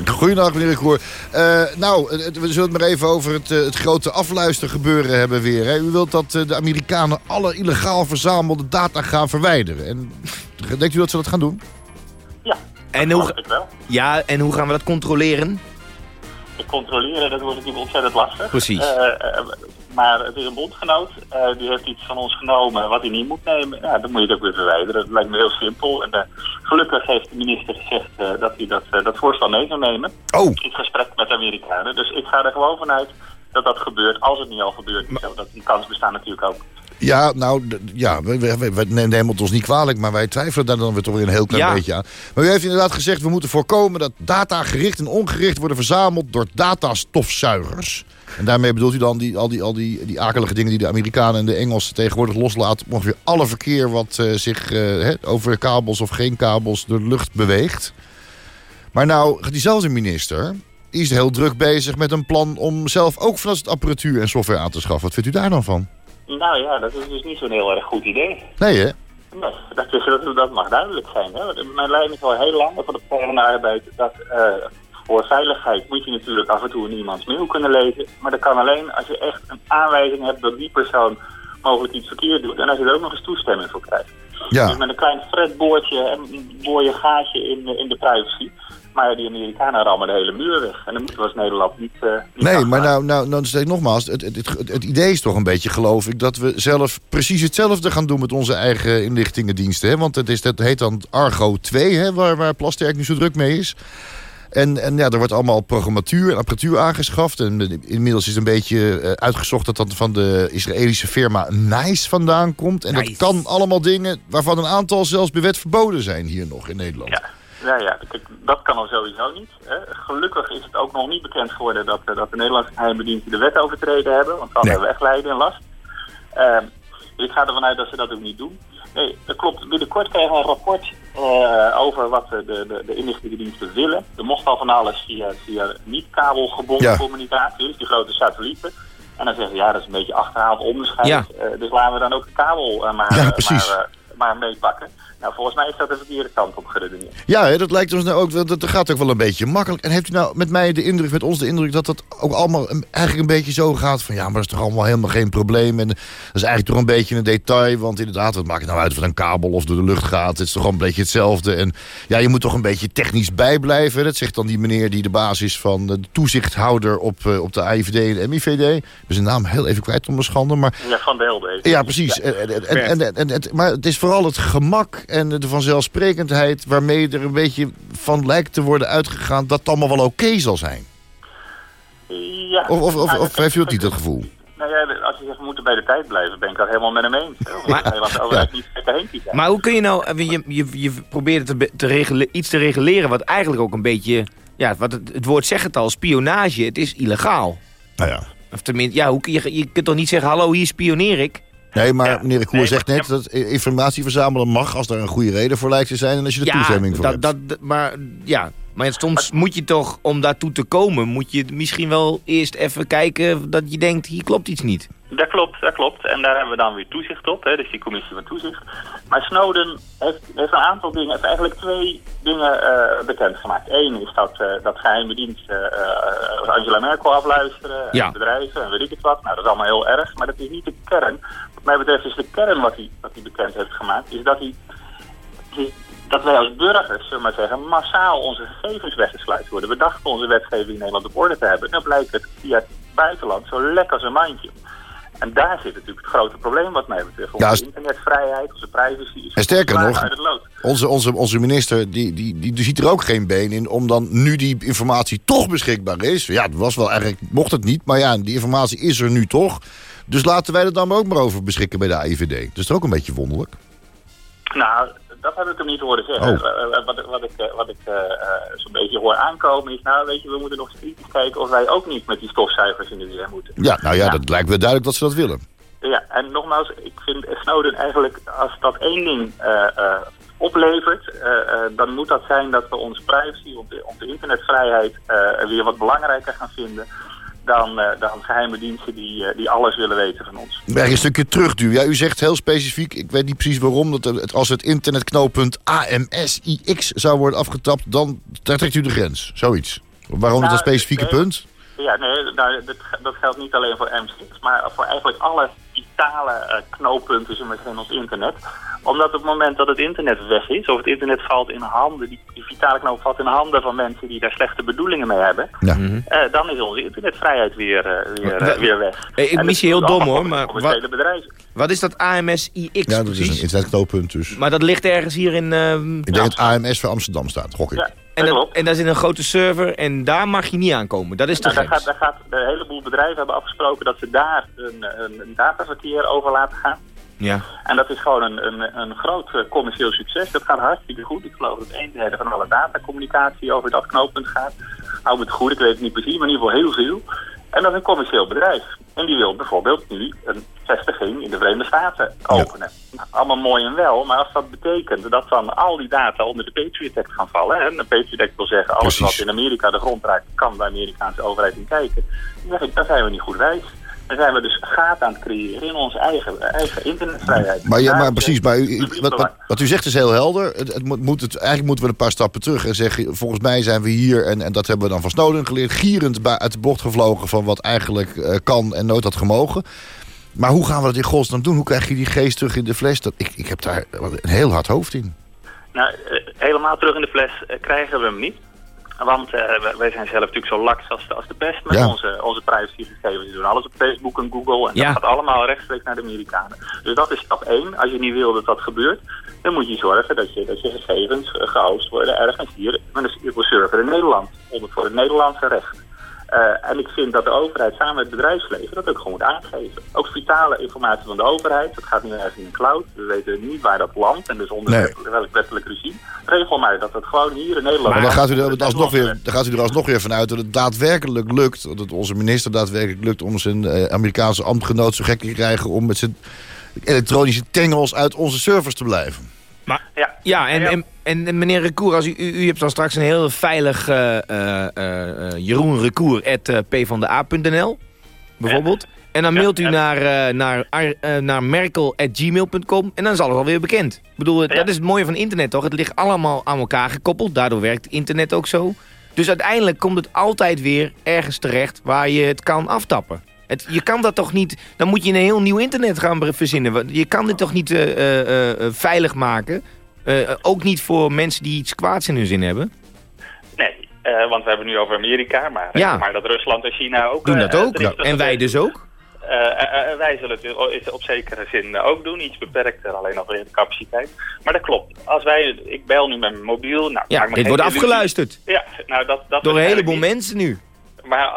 Goedendag, meneer Rekkoer. Eh, nou, het- we zullen het maar even over het, eh, het grote afluistergebeuren hebben weer. Hè. U wilt dat eh, de Amerikanen alle illegaal verzamelde data gaan verwijderen. En denkt u dat ze dat gaan doen? En hoe, ja, en hoe gaan we dat controleren? Te controleren, dat wordt natuurlijk ontzettend lastig. Precies. Eh, eh, maar het is een bondgenoot, eh, die heeft iets van ons genomen wat hij niet moet nemen. Ja, dan moet je het ook weer verwijderen. Dat lijkt me heel simpel. En eh, gelukkig heeft de minister gezegd eh, dat hij dat, eh, dat voorstel mee zou nemen. Oh, In gesprek met de Amerikanen. Dus ik ga er gewoon vanuit dat dat gebeurt, als het niet al gebeurt. Zo, dat die kans bestaat natuurlijk ook. Ja, nou, ja, we, we, we- we nemen het ons niet kwalijk, maar wij twijfelen daar dan weer toch weer een heel klein Ja. beetje aan. Maar u heeft inderdaad gezegd, we moeten voorkomen dat data gericht en ongericht worden verzameld door datastofzuigers. En daarmee bedoelt u dan die, al, die, al die, die akelige dingen die de Amerikanen en de Engelsen tegenwoordig loslaten ongeveer alle verkeer wat eh, zich eh, over kabels of geen kabels door de lucht beweegt. Maar nou, diezelfde minister... die is heel druk bezig met een plan om zelf ook van het apparatuur en software aan te schaffen. Wat vindt u daar dan van? Nou ja, dat is dus niet zo'n heel erg goed idee. Nee, hè? Nee, dat, is, dat, dat mag duidelijk zijn. Hè. Mijn lijn is al heel lang van de Partij van de Arbeid dat eh, voor veiligheid moet je natuurlijk af en toe in iemands mail kunnen lezen. Maar dat kan alleen als je echt een aanwijzing hebt dat die persoon mogelijk iets verkeerd doet. En als je er ook nog eens toestemming voor krijgt. Ja. Dus met een klein fretboordje en boor je gaatje in, in de privacy. Maar die Amerikanen rammen de hele muur weg. En dan moeten we als Nederland niet... eh, niet Nee, maar nou, nou, nou zeg ik nogmaals, het, het, het, het idee is toch een beetje, geloof ik... dat we zelf precies hetzelfde gaan doen met onze eigen inlichtingendiensten. Hè? Want het, is, dat heet dan Argo 2, hè, waar, waar Plasterk nu zo druk mee is. En, en ja, er wordt allemaal programmatuur en apparatuur aangeschaft. En inmiddels is een beetje eh, uitgezocht dat dat van de Israëlische firma NICE vandaan komt. En dat kan allemaal dingen waarvan een aantal zelfs bij wet verboden zijn hier nog in Nederland. Ja, ja, ja. Dat kan al sowieso niet. Hè. Gelukkig is het ook nog niet bekend geworden dat, eh, dat de Nederlandse geheime diensten de wet overtreden hebben. Want dan Nee. hebben we echt lijden en last. Ehm, ik ga ervan uit dat ze dat ook niet doen. Nee, dat klopt. Binnenkort krijgen we een rapport eh, over wat de, de, de inlichtingendiensten willen. Er mocht al van alles via, via niet-kabelgebonden Ja. communicatie, dus die grote satellieten. En dan zeggen ze, ja, dat is een beetje achterhaald onderscheid. Ja. Eh, dus laten we dan ook de kabel eh, maar, Ja, precies. maar, maar meepakken. Nou, volgens mij is dat de verkeerde kant op geredeneerd. Ja, hè, dat lijkt ons nou ook, wel- dat gaat ook wel een beetje makkelijk. En heeft u nou met mij de indruk, met ons de indruk, dat dat ook allemaal een- eigenlijk een beetje zo gaat van ja, maar dat is toch allemaal helemaal geen probleem. En dat is eigenlijk toch een beetje een detail, want inderdaad, wat maakt het nou uit of het een kabel of door de lucht gaat? Het is toch een beetje hetzelfde. En ja, je moet toch een beetje technisch bijblijven. Dat zegt dan die meneer die de baas is van de toezichthouder op, eh, op de AIVD en de MIVD. Ik ben zijn naam heel even kwijt om schande, maar Ja, van de Helden. ja, precies. En, en, en, en, maar het is vooral het gemak en de vanzelfsprekendheid... waarmee er een beetje van lijkt te worden uitgegaan... dat het allemaal wel oké zal zijn. Ja. Of, of, of, of heeft u dat niet, dat gevoel? Nou ja, als je zegt we moeten bij de tijd blijven, ben ik dat helemaal met hem eens. Niet heen. Maar hoe kun je nou... eh, Je, je, je probeert te, te regele- iets te reguleren wat eigenlijk ook een beetje... Ja, wat het, het woord zegt het al, spionage. Het is illegaal. Nou ja. Of tenminste, ja, hoe, kun je, je kunt toch niet zeggen... Hallo, hier spioneer ik. Nee, maar Ja. meneer de Koer Nee, zegt maar- net dat informatie verzamelen mag... als daar een goede reden voor lijkt te zijn en als je er ja, toestemming voor dat, hebt. dat, dat- maar ja, maar soms moet je toch, om daartoe te komen... moet je misschien wel eerst even kijken dat je denkt... hier klopt iets niet. Dat klopt, dat klopt. En daar hebben we dan weer toezicht op, hè, dus die commissie van toezicht. Maar Snowden heeft, heeft een aantal dingen, heeft eigenlijk twee dingen eh, bekendgemaakt. Eén is dat, eh, dat geheime diensten eh, Angela Merkel afluisteren, Ja. bedrijven en weet ik het wat. Nou, dat is allemaal heel erg, maar dat is niet de kern. Wat mij betreft is de kern wat hij, wat hij bekend heeft gemaakt, is dat hij dat wij als burgers, zullen we maar zeggen, massaal onze gegevens weggesluit worden. We dachten onze wetgeving in Nederland op orde te hebben. En dan blijkt het via het buitenland zo lekker als een mandje. En daar zit natuurlijk het grote probleem wat mij betreft. Onze Ja, internetvrijheid, onze privacy is En sterker nog. Onze, onze, onze minister die, die, die, die ziet er ook geen been in... om dan nu die informatie toch beschikbaar is. Ja, het was wel eigenlijk, mocht het niet, maar ja, die informatie is er nu toch. Dus laten wij er dan ook maar over beschikken bij de AIVD. Dat is toch ook een beetje wonderlijk? Nou, dat heb ik hem niet horen zeggen. Oh. Eh, eh, wat, wat ik, eh, wat ik zo'n beetje hoor aankomen is... nou, weet je, we moeten nog eens kijken... of wij ook niet met die stofzuigers in de weer moeten. Ja, nou ja, Ja. dat lijkt me duidelijk dat ze dat willen. Ja, en nogmaals, ik vind Snowden eigenlijk, als dat één ding oplevert, dan moet dat zijn dat we onze privacy, onze, onze internetvrijheid weer wat belangrijker gaan vinden dan, eh, dan geheime diensten die, eh, die alles willen weten van ons. Bij een stukje terugduwen. Ja, u zegt heel specifiek, ik weet niet precies waarom... dat het, als het internetknooppunt AMSIX zou worden afgetapt... dan daar trekt u de grens. Zoiets. Waarom Nou, dat specifieke nee. punt? Ja, nee, nou, dat, dat geldt niet alleen voor M6, maar voor eigenlijk alle vitale eh, knooppunten zeggen, in ons internet. Omdat op het moment dat het internet weg is, of het internet valt in handen, die, die vitale knoop valt in handen van mensen die daar slechte bedoelingen mee hebben, Ja. eh, dan is onze internetvrijheid weer, eh, weer, eh, weer weg. Hey, ik mis je heel dom, hoor, maar wat- is dat AMSIX Ja, dat is een internetknooppunt dus. Maar dat ligt ergens hier in... ehm, Ik denk dat AMS voor Amsterdam staat, gok ik. Ja, en, dat en daar zit een grote server en daar mag je niet aankomen. Dat is de Nou, daar, gaat, daar gaat, een heleboel bedrijven hebben afgesproken dat ze daar een, een, een dataverkeer over laten gaan. Ja. En dat is gewoon een, een, een groot eh, commercieel succes. Dat gaat hartstikke goed. Ik geloof dat een derde van alle datacommunicatie over dat knooppunt gaat. Hou me het goed, ik weet het niet precies, maar in ieder geval heel veel. En dat is een commercieel bedrijf. En die wil bijvoorbeeld nu een vestiging in de Verenigde Staten openen. Nou, allemaal mooi en wel, maar als dat betekent dat dan al die data onder de Patriot Act gaan vallen... Hè, en de Patriot Act wil zeggen, alles Precies. wat in Amerika de grond raakt, kan de Amerikaanse overheid in kijken. Dan zeg ik, dan zijn we niet goed wijs. Dan zijn we dus gaten aan het creëren in onze eigen, eigen internetvrijheid. Maar, ja, maar precies, maar u- wat, wat, u zegt is heel helder. Het, het moet, moet het, eigenlijk moeten we een paar stappen terug en zeggen... volgens mij zijn we hier, en, en dat hebben we dan van Snowden geleerd... gierend uit de bocht gevlogen van wat eigenlijk eh, kan en nooit had gemogen. Maar hoe gaan we dat in godsnaam doen? Hoe krijg je die geest terug in de fles? Dat, ik, ik heb daar een heel hard hoofd in. Nou, eh, helemaal terug in de fles eh, krijgen we hem niet. Want eh, wij- zijn zelf natuurlijk zo laks als de, als de pest met Ja. onze, onze privacygegevens. Die doen alles op Facebook en Google. En Ja. dat gaat allemaal rechtstreeks naar de Amerikanen. Dus dat is stap 1. Als je niet wil dat dat gebeurt, dan moet je zorgen dat je, dat je gegevens eh, gehost worden ergens hier met een server in Nederland. Onder voor het Nederlandse recht. Eh, en ik vind dat de overheid samen met het bedrijfsleven dat ook gewoon moet aangeven. Ook vitale informatie van de overheid, dat gaat nu ergens in de cloud. We weten niet waar dat landt en dus onder Nee. welk- wettelijk regime. Regel maar dat het gewoon hier in Nederland... Maar dan gaat, u er alsnog weer, dan gaat u er alsnog weer vanuit dat het daadwerkelijk lukt... dat het onze minister daadwerkelijk lukt om zijn eh, Amerikaanse ambtgenoot zo gek te krijgen... om met zijn elektronische tengels uit onze servers te blijven. Ja, Ja, en, en, en meneer Recour, als u, u, u hebt dan straks een heel veilig uh, uh, uh, Jeroen Recour at pvanda.nl, bijvoorbeeld. En dan mailt u naar, naar, naar merkel.gmail.com en dan zal het alweer bekend. Ik bedoel, dat is het mooie van internet toch? Het ligt allemaal aan elkaar gekoppeld, daardoor werkt internet ook zo. Dus uiteindelijk komt het altijd weer ergens terecht waar je het kan aftappen. Het, je kan dat toch niet... Dan moet je een heel nieuw internet gaan verzinnen. Je kan dit toch niet uh, uh, uh, veilig maken? Ook niet voor mensen die iets kwaads in hun zin hebben? Nee, uh, want we hebben nu over Amerika, maar, Ja. maar dat Rusland en China ook... Doen dat uh, ook. en wij dus ook? Uh, wij zullen het op zekere zin ook doen. Iets beperkter, alleen nog de capaciteit. Maar dat klopt. Als wij, ik bel nu met mijn mobiel... Nou, ja, dit wordt afgeluisterd. Ja, nou dat... dat Door een heleboel niet. mensen nu. Maar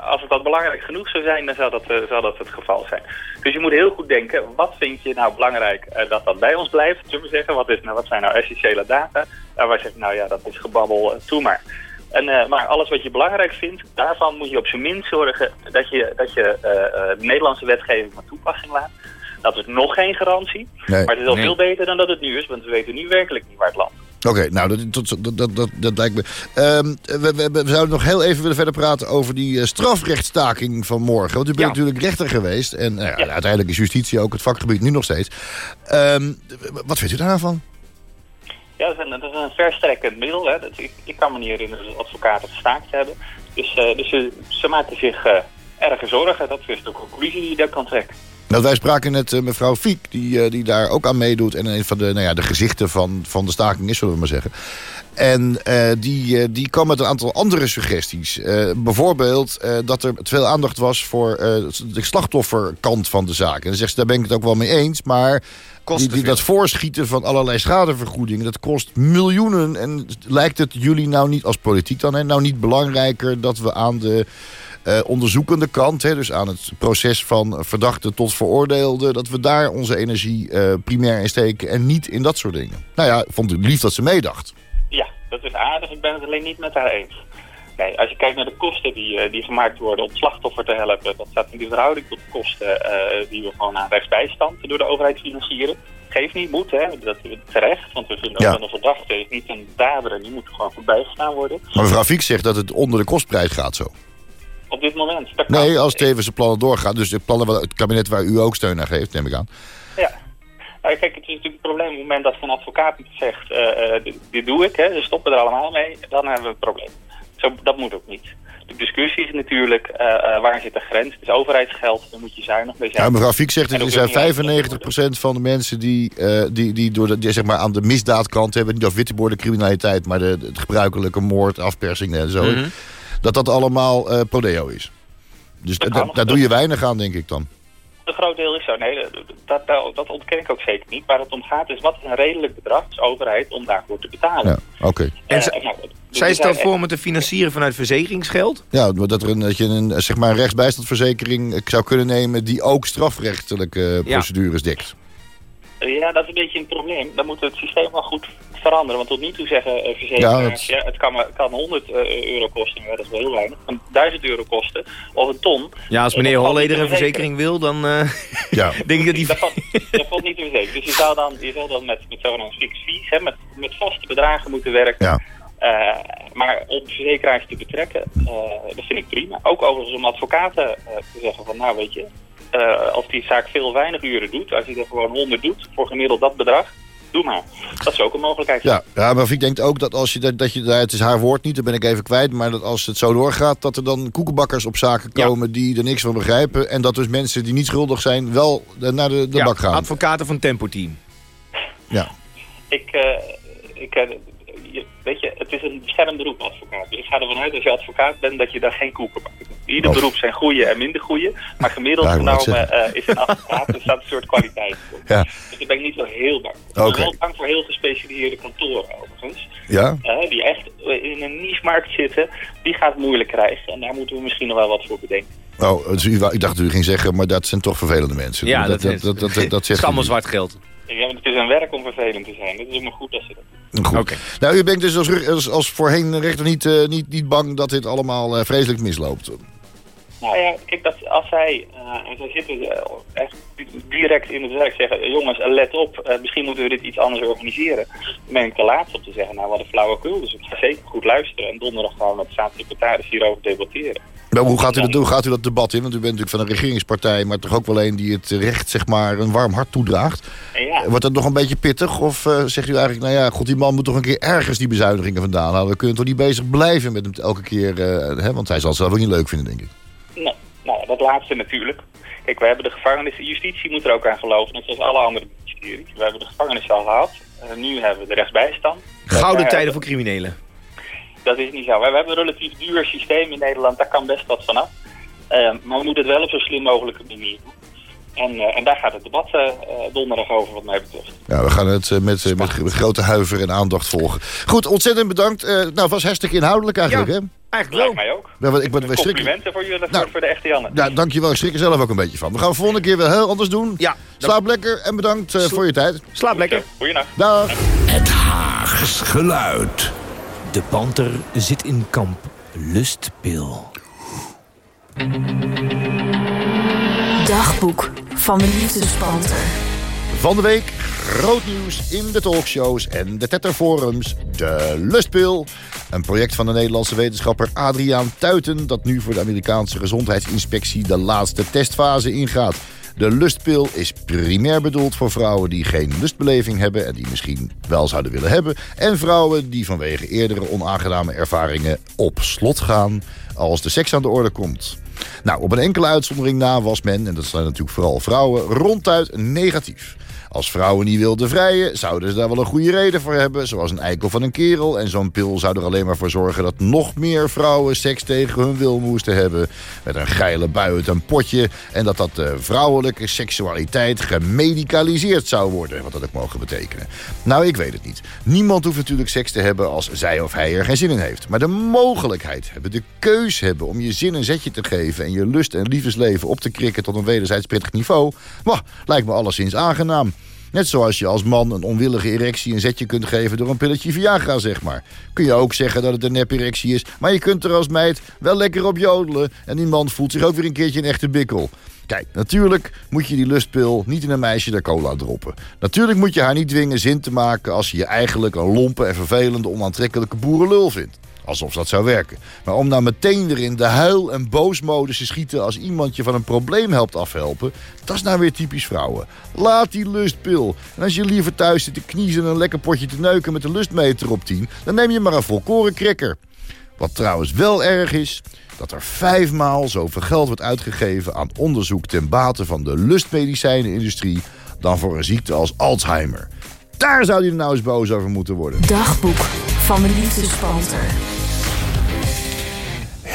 als het dat belangrijk genoeg zou zijn, dan zou dat, uh, zou dat het geval zijn. Dus je moet heel goed denken, wat vind je nou belangrijk dat dat bij ons blijft? Zullen we zeggen, wat, is nou, wat zijn nou essentiële data? En wij zeggen, nou ja, dat is gebabbel, toe maar. En, uh, maar alles wat je belangrijk vindt, daarvan moet je op zijn minst zorgen dat je, dat je uh, de Nederlandse wetgeving van toepassing laat. Dat is nog geen garantie, nee. maar het is al nee. veel beter dan dat het nu is, want we weten nu werkelijk niet waar het landt. Oké, okay, nou, dat, dat, dat, dat, dat lijkt me... Um, we, we, we, zouden nog heel even willen verder praten over die uh, strafrechtstaking van morgen. Want u bent ja. natuurlijk rechter geweest. En nou, ja, ja. uiteindelijk is justitie ook het vakgebied nu nog steeds. Um, wat vindt u daarvan? Ja, dat is een, dat is een verstrekkend middel. Hè. Dat, ik, ik, kan me niet herinneren dat advocaten gestaakt hebben. Dus, uh, dus ze, ze maken zich uh, zorgen. Dat is de conclusie die je daar kan trekken. Nou, wij spraken net uh, mevrouw Fiek, die, uh, die daar ook aan meedoet... en een van de, nou ja, de gezichten van, van de staking is, zullen we maar zeggen. En uh, die, die kwam met een aantal andere suggesties. bijvoorbeeld dat er te veel aandacht was voor de slachtofferkant van de zaak. En dan zegt ze, daar ben ik het ook wel mee eens, maar... Die, die, dat voorschieten van allerlei schadevergoedingen, dat kost miljoenen. En lijkt het jullie nou niet als politiek dan, hè, nou niet belangrijker dat we aan de uh, onderzoekende kant, hè, dus aan het proces van verdachte tot veroordeelde, dat we daar onze energie uh, primair in steken en niet in dat soort dingen. Nou ja, vond ik lief dat ze meedacht. Ja, dat is aardig. Ik ben het alleen niet met haar eens. Nee, als je kijkt naar de kosten die, uh, die gemaakt worden om slachtoffer te helpen, dat staat in die verhouding tot de kosten uh, die we gewoon aan rechtsbijstand door de overheid financieren. Geeft niet, moet, hè. Dat is terecht, want we vinden ook dat een verdachte is niet een dader en die moet gewoon goed bijgestaan worden. Maar mevrouw Fiek zegt dat het onder de kostprijs gaat zo. Op dit moment? Dat nee, als Tevens de plannen doorgaan, dus de plannen van het kabinet waar u ook steun aan geeft, neem ik aan. Ja. Nou, kijk, het is natuurlijk het probleem op het moment dat een advocaat zegt, uh, dit, dit doe ik, hè, ze stoppen er allemaal mee, dan hebben we een probleem. Zo, dat moet ook niet. De discussie is natuurlijk, uh, uh, waar zit de grens? Het is overheidsgeld, dan moet je zuinig mee zijn. Ja, mevrouw Fiek zegt, er zijn 95% van de mensen die, uh, die, die, door de, die zeg maar aan de misdaadkant hebben, niet of witteborden criminaliteit, maar de, de, het gebruikelijke moord, afpersing en zo, mm -hmm. Dat dat allemaal uh, prodeo is. Dus daar doe je weinig aan, denk ik dan. Een groot deel is zo. Nee, dat, dat, dat ontken ik ook zeker niet. Waar het om gaat is, wat is een redelijk bedrag als overheid om daarvoor te betalen? Ja, oké. Okay. En uh, nou, zij stelt voor om het te financieren vanuit verzekeringsgeld? Ja, dat, er een, dat je een, zeg maar een rechtsbijstandverzekering zou kunnen nemen... die ook strafrechtelijke procedures ja. dekt. Ja, dat is een beetje een probleem. Dan moet het systeem wel goed veranderen. Want tot nu toe zeggen uh, verzekeraars, ja, het kan, maar, kan 100 uh, euro kosten, maar dat is wel heel weinig. Een 1000 euro kosten, of een ton. Ja, als meneer Holleder een verzekering wil, dan uh, ja. denk ik dat die... Dat valt, dat valt niet te verzekeren. Dus je zou dan, je zou dan met, met zo'n fix fees, hè, met, met vaste bedragen moeten werken. Ja. Uh, maar om verzekeraars te betrekken, uh, dat vind ik prima. Ook overigens om advocaten uh, te zeggen van nou weet je, als die zaak veel weinig uren doet, als hij er gewoon 100 doet voor gemiddeld dat bedrag, doe maar. Dat is ook een mogelijkheid. Ja, ja maar ik denk ook dat als je, dat, dat je daar, het is haar woord niet, dan ben ik even kwijt, maar dat als het zo doorgaat, dat er dan koekenbakkers op zaken komen die er niks van begrijpen. En dat dus mensen die niet schuldig zijn wel naar de, de ja, bak gaan. advocaten van Tempo Team. Ja. Ik, ik weet je, het is een beschermd beroep, advocaat. Dus ik ga ervan uit, als je advocaat bent, dat je daar geen koeken bakt. Ieder Oh. beroep zijn goede en minder goede. Maar gemiddeld ik genomen het uh, is een advocaat, er staat een soort kwaliteit voor. Ja. Dus daar ben ik niet zo heel bang. Ik Oké. ben wel bang voor heel gespecialiseerde kantoren, overigens. Ja? Uh, die echt in een niche-markt zitten, die gaat het moeilijk krijgen. En daar moeten we misschien nog wel wat voor bedenken. Oh, dus u, ik dacht dat u ging zeggen, maar dat zijn toch vervelende mensen. Ja, dat, dat, dat, dat, dat, dat, het zegt is allemaal u zwart geld. Ja, want het is een werk om vervelend te zijn. Het is ook maar goed dat ze dat. Goed. Oké. Nou, u bent dus als, als, als voorheen rechter niet, eh, niet, niet bang dat dit allemaal eh, vreselijk misloopt. Nou ja, kijk, dat als zij, uh, en zij zitten uh, echt direct in het werk zeggen, jongens, uh, let op, eh, misschien moeten we dit iets anders organiseren. Dan ben ik te laat te zeggen, nou wat een flauwekul. Dus ik ga zeker goed luisteren en donderdag gaan we met de staatssecretaris hierover debatteren. Nou, hoe gaat u, dat, hoe gaat u dat debat in? Want u bent natuurlijk van een regeringspartij, maar toch ook wel een die het recht zeg maar, een warm hart toedraagt. Ja, Wordt dat nog een beetje pittig? Of uh, zegt u eigenlijk, nou ja, god, die man moet toch een keer ergens die bezuinigingen vandaan halen. We kunnen toch niet bezig blijven met hem elke keer, uh, hè? want hij zal het zelf ook niet leuk vinden, denk ik. Nou, nou, dat laatste natuurlijk. Kijk, we hebben de gevangenis, de justitie moet er ook aan geloven, net zoals alle andere ministeries. We hebben de gevangenis al gehad, uh, nu hebben we de rechtsbijstand. Gouden tijden voor criminelen. Dat is niet zo. We hebben een relatief duur systeem in Nederland, daar kan best wat vanaf. Uh, maar we moeten het wel op zo slim mogelijke manier doen. En, uh, en daar gaat het debat uh, donderdag over, wat mij betreft. Ja, we gaan het met, met, met, grote huiver en aandacht volgen. Goed, ontzettend bedankt. nou, was hartstikke inhoudelijk eigenlijk, ja, hè? Eigenlijk wel. mij ook. Ja, ik ben, Complimenten voor jullie, nou, voor de echte Janne. Ja, dankjewel. Ik schrik er zelf ook een beetje van. We gaan de volgende keer weer heel anders doen. Ja. Slaap lekker en bedankt Sla voor je tijd. Slaap lekker. Goeienacht. Dag. Het Haags geluid. De panter zit in kamp. Lustpil. Dagboek van de liefdespanter. Van de week groot nieuws in de talkshows en de tetterforums. De Lustpil. Een project van de Nederlandse wetenschapper Adriaan Tuiten... dat nu voor de Amerikaanse gezondheidsinspectie de laatste testfase ingaat. De lustpil is primair bedoeld voor vrouwen die geen lustbeleving hebben... en die misschien wel zouden willen hebben. En vrouwen die vanwege eerdere onaangename ervaringen op slot gaan... als de seks aan de orde komt. Nou, op een enkele uitzondering na was men, en dat zijn natuurlijk vooral vrouwen... ronduit negatief. Als vrouwen niet wilden vrijen, zouden ze daar wel een goede reden voor hebben. Zoals een eikel van een kerel. En zo'n pil zou er alleen maar voor zorgen dat nog meer vrouwen seks tegen hun wil moesten hebben. Met een geile bui uit een potje. En dat dat de vrouwelijke seksualiteit gemedicaliseerd zou worden. Wat dat ook mogen betekenen. Nou, ik weet het niet. Niemand hoeft natuurlijk seks te hebben als zij of hij er geen zin in heeft. Maar de mogelijkheid hebben, de keus hebben om je zin een zetje te geven... en je lust en liefdesleven op te krikken tot een wederzijds prettig niveau... Lijkt me alleszins aangenaam. Net zoals je als man een onwillige erectie een zetje kunt geven door een pilletje Viagra, zeg maar. Kun je ook zeggen dat het een nep-erectie is, maar je kunt er als meid wel lekker op jodelen. En die man voelt zich ook weer een keertje een echte bikkel. Kijk, natuurlijk moet je die lustpil niet in een meisje de cola droppen. Natuurlijk moet je haar niet dwingen zin te maken als je je eigenlijk een lompe en vervelende onaantrekkelijke boerenlul vindt. Alsof dat zou werken. Maar om nou meteen weer in de huil- en boosmodus te schieten... als iemand je van een probleem helpt afhelpen... dat is nou weer typisch vrouwen. Laat die lustpil. En als je liever thuis zit te kniezen en een lekker potje te neuken... met de lustmeter op 10... dan neem je maar een volkoren cracker. Wat trouwens wel erg is... dat er vijfmaal zoveel geld wordt uitgegeven... aan onderzoek ten bate van de lustmedicijnenindustrie... dan voor een ziekte als Alzheimer. Daar zou je nou eens boos over moeten worden. Dagboek van de liefdespanter.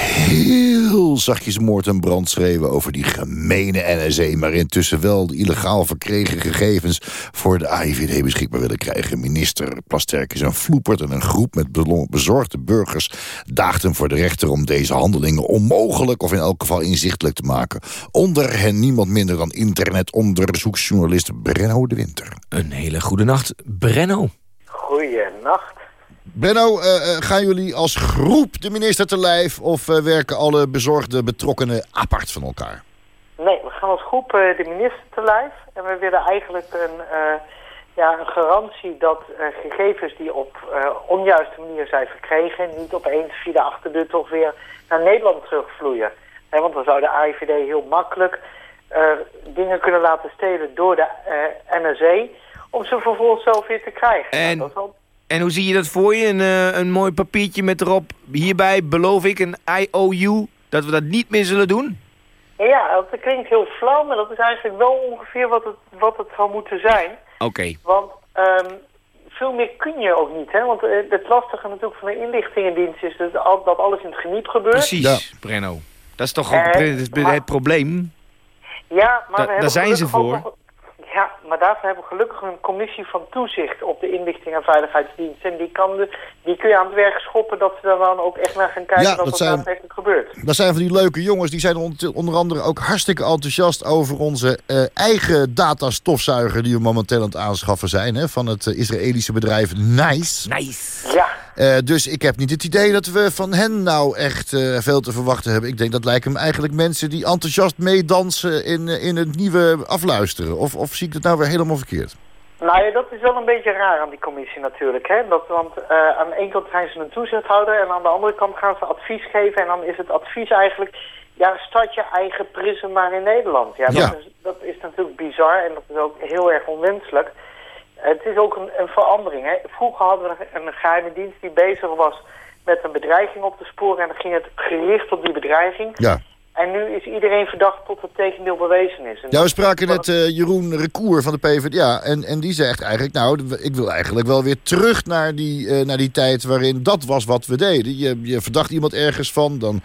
heel zachtjes moord en brand schreeuwen... over die gemene NSE, maar intussen wel de illegaal verkregen gegevens... voor de AIVD beschikbaar willen krijgen. Minister Plasterk is een vloepert en een groep met bezorgde burgers... daagt hem voor de rechter om deze handelingen onmogelijk... of in elk geval inzichtelijk te maken. Onder hen niemand minder dan internetonderzoeksjournalist Brenno de Winter. Een hele goede nacht, Brenno. Goeienacht. Benno, uh, gaan jullie als groep de minister te lijf... of uh, werken alle bezorgde betrokkenen apart van elkaar? Nee, we gaan als groep uh, de minister te lijf. En we willen eigenlijk een, ja, een garantie dat gegevens die op onjuiste manier zijn verkregen... niet opeens via de achterdeur toch weer naar Nederland terugvloeien. want dan zou de AIVD heel makkelijk dingen kunnen laten stelen door de NSE... om ze vervolgens zelf weer te krijgen. En... dat is wel en hoe zie je dat voor je? Een, uh, een mooi papiertje met erop, hierbij beloof ik een IOU, dat we dat niet meer zullen doen? Ja, dat klinkt heel flauw, maar dat is eigenlijk wel ongeveer wat het, wat het zou moeten zijn. Oké. Want um, veel meer kun je ook niet, hè? Want uh, het lastige natuurlijk van de inlichtingendienst is dat, dat alles in het geniep gebeurt. Precies, ja. Brenno. Dat is toch ook het, het, het, probleem? Ja, maar da, daar zijn ze voor. Nog, ja, maar daarvoor hebben we gelukkig een commissie van toezicht op de inlichting en veiligheidsdienst. En die, kan de, die kun je aan het werk schoppen dat ze daar dan ook echt naar gaan kijken ja, dat, dat zijn, daadwerkelijk gebeurt. Dat zijn van die leuke jongens, die zijn onder andere ook hartstikke enthousiast over onze uh, eigen datastofzuiger die we momenteel aan het aanschaffen zijn. Hè, van het uh, Israëlische bedrijf NICE. Nice. Ja. Uh, dus ik heb niet het idee dat we van hen nou echt veel te verwachten hebben. Ik denk dat lijken me eigenlijk mensen die enthousiast meedansen in, in het nieuwe afluisteren. Of, of zie ik het nou weer helemaal verkeerd? Nou ja, dat is wel een beetje raar aan die commissie natuurlijk. Hè? Dat, want uh, aan de ene kant zijn ze een toezichthouder en aan de andere kant gaan ze advies geven. En dan is het advies eigenlijk, ja, start je eigen prism maar in Nederland. Ja, ja. Dat, is, dat is natuurlijk bizar en dat is ook heel erg onwenselijk. Het is ook een, een verandering. Hè? Vroeger hadden we een geheime dienst die bezig was met een bedreiging op te sporen. En dan ging het gericht op die bedreiging. Ja. En nu is iedereen verdacht tot het tegendeel bewezen is. En ja, we spraken net uh, Jeroen Recour van de PvdA. En, en die zegt eigenlijk, nou, ik wil eigenlijk wel weer terug naar die, uh, naar die tijd waarin dat was wat we deden. Je, je verdacht iemand ergens van, dan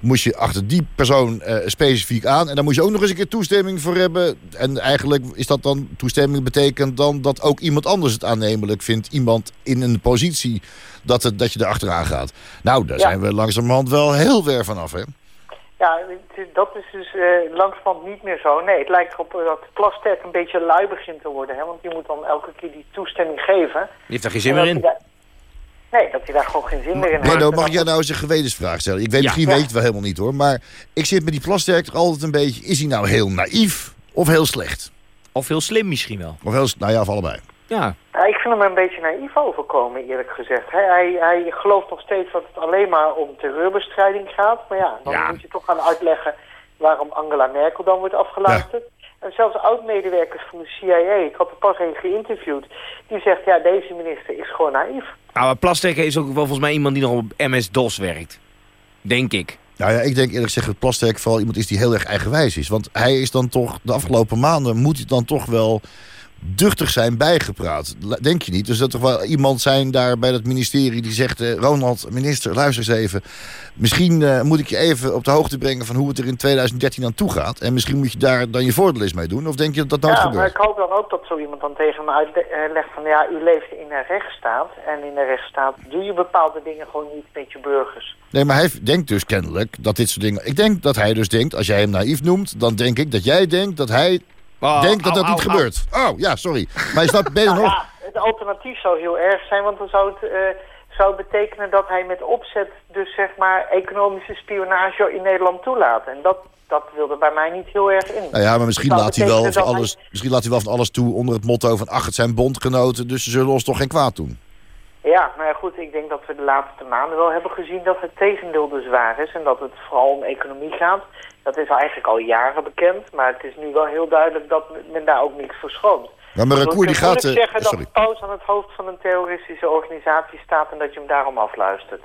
moest je achter die persoon uh, specifiek aan. En dan moest je ook nog eens een keer toestemming voor hebben. En eigenlijk is dat dan, toestemming betekent dan dat ook iemand anders het aannemelijk vindt. Iemand in een positie dat, het, dat je er achteraan gaat. Nou, daar ja. zijn we langzamerhand wel heel ver vanaf, hè? Ja, dat is dus uh, langzamerhand niet meer zo. Nee, het lijkt erop dat Plasterk een beetje lui begint te worden. Hè? Want die moet dan elke keer die toestemming geven. Je heeft daar geen zin meer in. Daar, nee, dat hij daar gewoon geen zin meer in heeft. Nee, mag ik jou nou eens een gewetensvraag stellen? Ik weet, ja. misschien ja. weet het wel helemaal niet hoor. Maar ik zit met die Plasterk er altijd een beetje... Is hij nou heel naïef of heel slecht? Of heel slim misschien wel. Of heel, nou ja, of allebei. Ja. ja. ik vind hem een beetje naïef overkomen, eerlijk gezegd. Hij, hij, hij gelooft nog steeds dat het alleen maar om terreurbestrijding gaat. Maar ja, dan Ja. moet je toch gaan uitleggen waarom Angela Merkel dan wordt afgeluisterd. En zelfs oud-medewerkers van de CIA, ik had er pas een geïnterviewd, die zegt, ja, deze minister is gewoon naïef. Nou, maar Plasterk is ook wel volgens mij iemand die nog op MS-DOS werkt. Denk ik. Nou ja, ik denk eerlijk gezegd dat Plasterk vooral iemand is die heel erg eigenwijs is. Want hij is dan toch, de afgelopen maanden moet hij dan toch wel duchtig zijn bijgepraat. Denk je niet? Dus dat toch wel iemand zijn daar bij dat ministerie die zegt... Eh, Ronald, minister, luister eens even. Misschien uh, moet ik je even op de hoogte brengen van hoe het er in 2013 aan toe gaat. En misschien moet je daar dan je voordeel eens mee doen. Of denk je dat dat nooit ja, gebeurt? maar ik hoop dan ook dat zo iemand dan tegen me uitlegt van... ja, u leeft in een rechtsstaat. En in een rechtsstaat doe je bepaalde dingen gewoon niet met je burgers. Nee, maar hij denkt dus kennelijk dat dit soort dingen... Ik denk dat hij dus denkt, als jij hem naïef noemt... dan denk ik dat jij denkt dat hij Oh, denkt dat au, dat niet au, gebeurt. Oh, ja, sorry. Maar je snapt, ben je er Nou nog? ja, het alternatief zou heel erg zijn, want dan zou het... eh, zou betekenen dat hij met opzet dus zeg maar economische spionage in Nederland toelaat. En dat, dat wilde bij mij niet heel erg in. Nou ja, maar misschien Dat laat, hij wel van dat alles, misschien laat hij wel van alles toe onder het motto van... ach, het zijn bondgenoten, dus ze zullen ons toch geen kwaad doen. Ja, maar goed, ik denk dat we de laatste maanden wel hebben gezien dat het tegendeel dus waar is. En dat het vooral om economie gaat. Dat is eigenlijk al jaren bekend, maar het is nu wel heel duidelijk dat men daar ook niks voor schroomt. Ja, maar Recour die gaat... ook eh, zeggen sorry. dat Paus aan het hoofd van een terroristische organisatie staat en dat je hem daarom afluistert.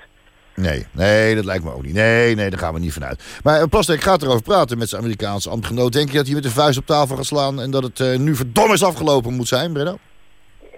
Nee, nee, dat lijkt me ook niet. Nee, nee, daar gaan we niet vanuit. Maar uh, Plasterk gaat erover praten met zijn Amerikaanse ambtgenoot. Denk je dat hij met de vuist op tafel gaat slaan... en dat het uh, nu verdomme is afgelopen moet zijn, Brenno?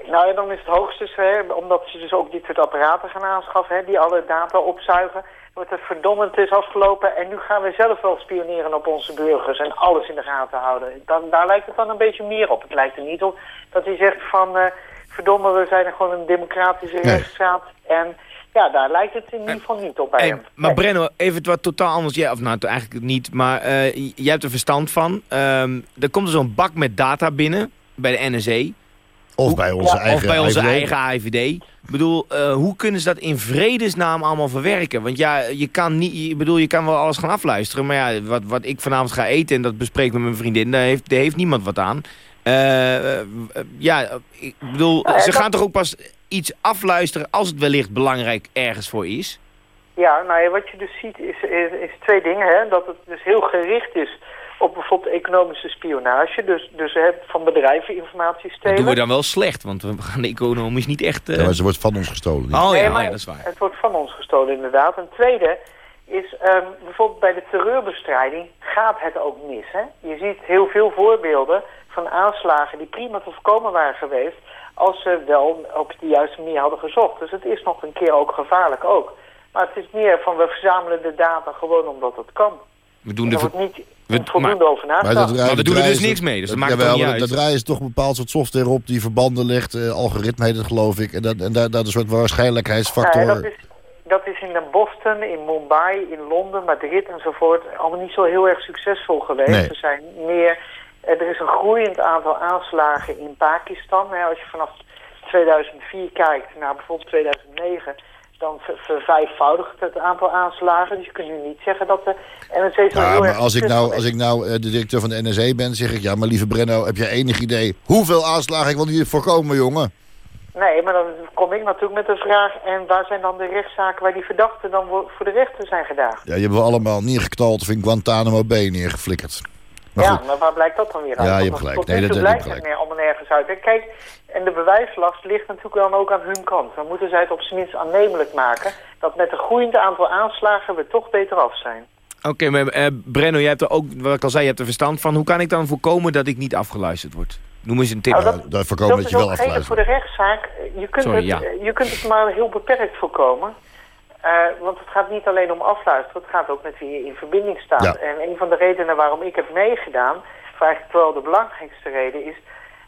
Nou ja, dan is het hoogste, hè, omdat ze dus ook dit soort apparaten gaan aanschaffen, hè, die alle data opzuigen. Wordt het verdommend is afgelopen... en nu gaan we zelf wel spioneren op onze burgers en alles in de gaten houden. Dan, daar lijkt het dan een beetje meer op. Het lijkt er niet op dat hij zegt van... eh verdomme, we zijn er gewoon een democratische Nee. rechtsstaat... en ja, daar lijkt het in ieder geval niet op bij Hey, hem. maar Nee. Brenno, even wat totaal anders. Ja, of nou, eigenlijk niet, maar eh, j- jij hebt er verstand van. Ehm, er komt er zo'n bak met data binnen bij de NSE. Of bij onze eigen Of bij onze IVD. eigen AIVD. Ik bedoel, eh, hoe kunnen ze dat in vredesnaam allemaal verwerken? Want ja, je kan, niet, bedoel, je kan wel alles gaan afluisteren. Maar ja, wat, wat ik vanavond ga eten en dat bespreek met mijn vriendin... daar heeft, daar heeft niemand wat aan. Eh, eh, ja, ik bedoel, ze gaan toch ook pas iets afluisteren... als het wellicht belangrijk ergens voor is? Ja, nou ja, wat je dus ziet is, is, is twee dingen. Hè? Dat het dus heel gericht is op bijvoorbeeld economische spionage. Dus, dus hè, van bedrijven informatie Dat stelen. doen we dan wel slecht, want we gaan economisch niet echt... eh, Ja, maar ze wordt van ons gestolen. niet? Oh Nee, ja, maar ja, dat is waar. Het wordt van ons gestolen inderdaad. Een tweede is ehm, bijvoorbeeld bij de terreurbestrijding gaat het ook mis. Hè? Je ziet heel veel voorbeelden van aanslagen die prima te voorkomen waren geweest... als ze wel op de juiste manier hadden gezocht. Dus het is nog een keer ook gevaarlijk ook. Maar het is meer van we verzamelen de data gewoon omdat het kan. We doen En er niet we- voldoende maar- over Maar, nagedacht. dat draaien- Maar we doen er dus niks mee, dus dat maakt jawel, het niet maar uit. Daar draaien ze toch een bepaald soort software op die verbanden legt. eh, algoritme heet het geloof ik. En, dat, en daar, daar een soort waarschijnlijkheidsfactor... Dat, is, dat is in Boston, in Mumbai, in Londen, Madrid enzovoort allemaal niet zo heel erg succesvol geweest. Nee. Er zijn meer, eh, er is een groeiend aantal aanslagen in Pakistan. Hè, als je vanaf 2004 kijkt naar bijvoorbeeld 2009, dan ver- vervijfvoudigt het aantal aanslagen. Dus je kunt nu niet zeggen dat de NSC zo Ja, maar erg als ik nou, als ik nou de directeur van de NSE ben, zeg ik... Ja, maar lieve Brenno, heb jij enig idee hoeveel aanslagen ik wil niet voorkomen, jongen? Nee, maar dan kom ik natuurlijk met de vraag... en waar zijn dan de rechtszaken waar die verdachten dan voor de rechter zijn gedaan? Ja, je hebben we allemaal neergeknald of in Guantanamo Bay neergeflikkerd. Maar ja, goed, maar waar blijkt dat dan weer uit? Ja, je hebt gelijk. Nee, dat- dat blijkt het meer allemaal nergens uit. En kijk, en de bewijslast ligt natuurlijk dan ook aan hun kant. Dan moeten zij het op zijn minst aannemelijk maken... dat met een groeiend aantal aanslagen we toch beter af zijn. Oké, maar eh, Brenno, jij hebt er ook, wat ik al zei, je hebt er verstand van. Hoe kan ik dan voorkomen dat ik niet afgeluisterd word? Noem eens een tip. Nou, ja, daar voorkomen dat, is je wel reden afluistert. voor de rechtszaak. Je kunt, Sorry, het, ja. je kunt het maar heel beperkt voorkomen. Eh, want het gaat niet alleen om afluisteren, het gaat ook met wie je in verbinding staat. Ja. En een van de redenen waarom ik heb meegedaan, of eigenlijk wel de belangrijkste reden, is...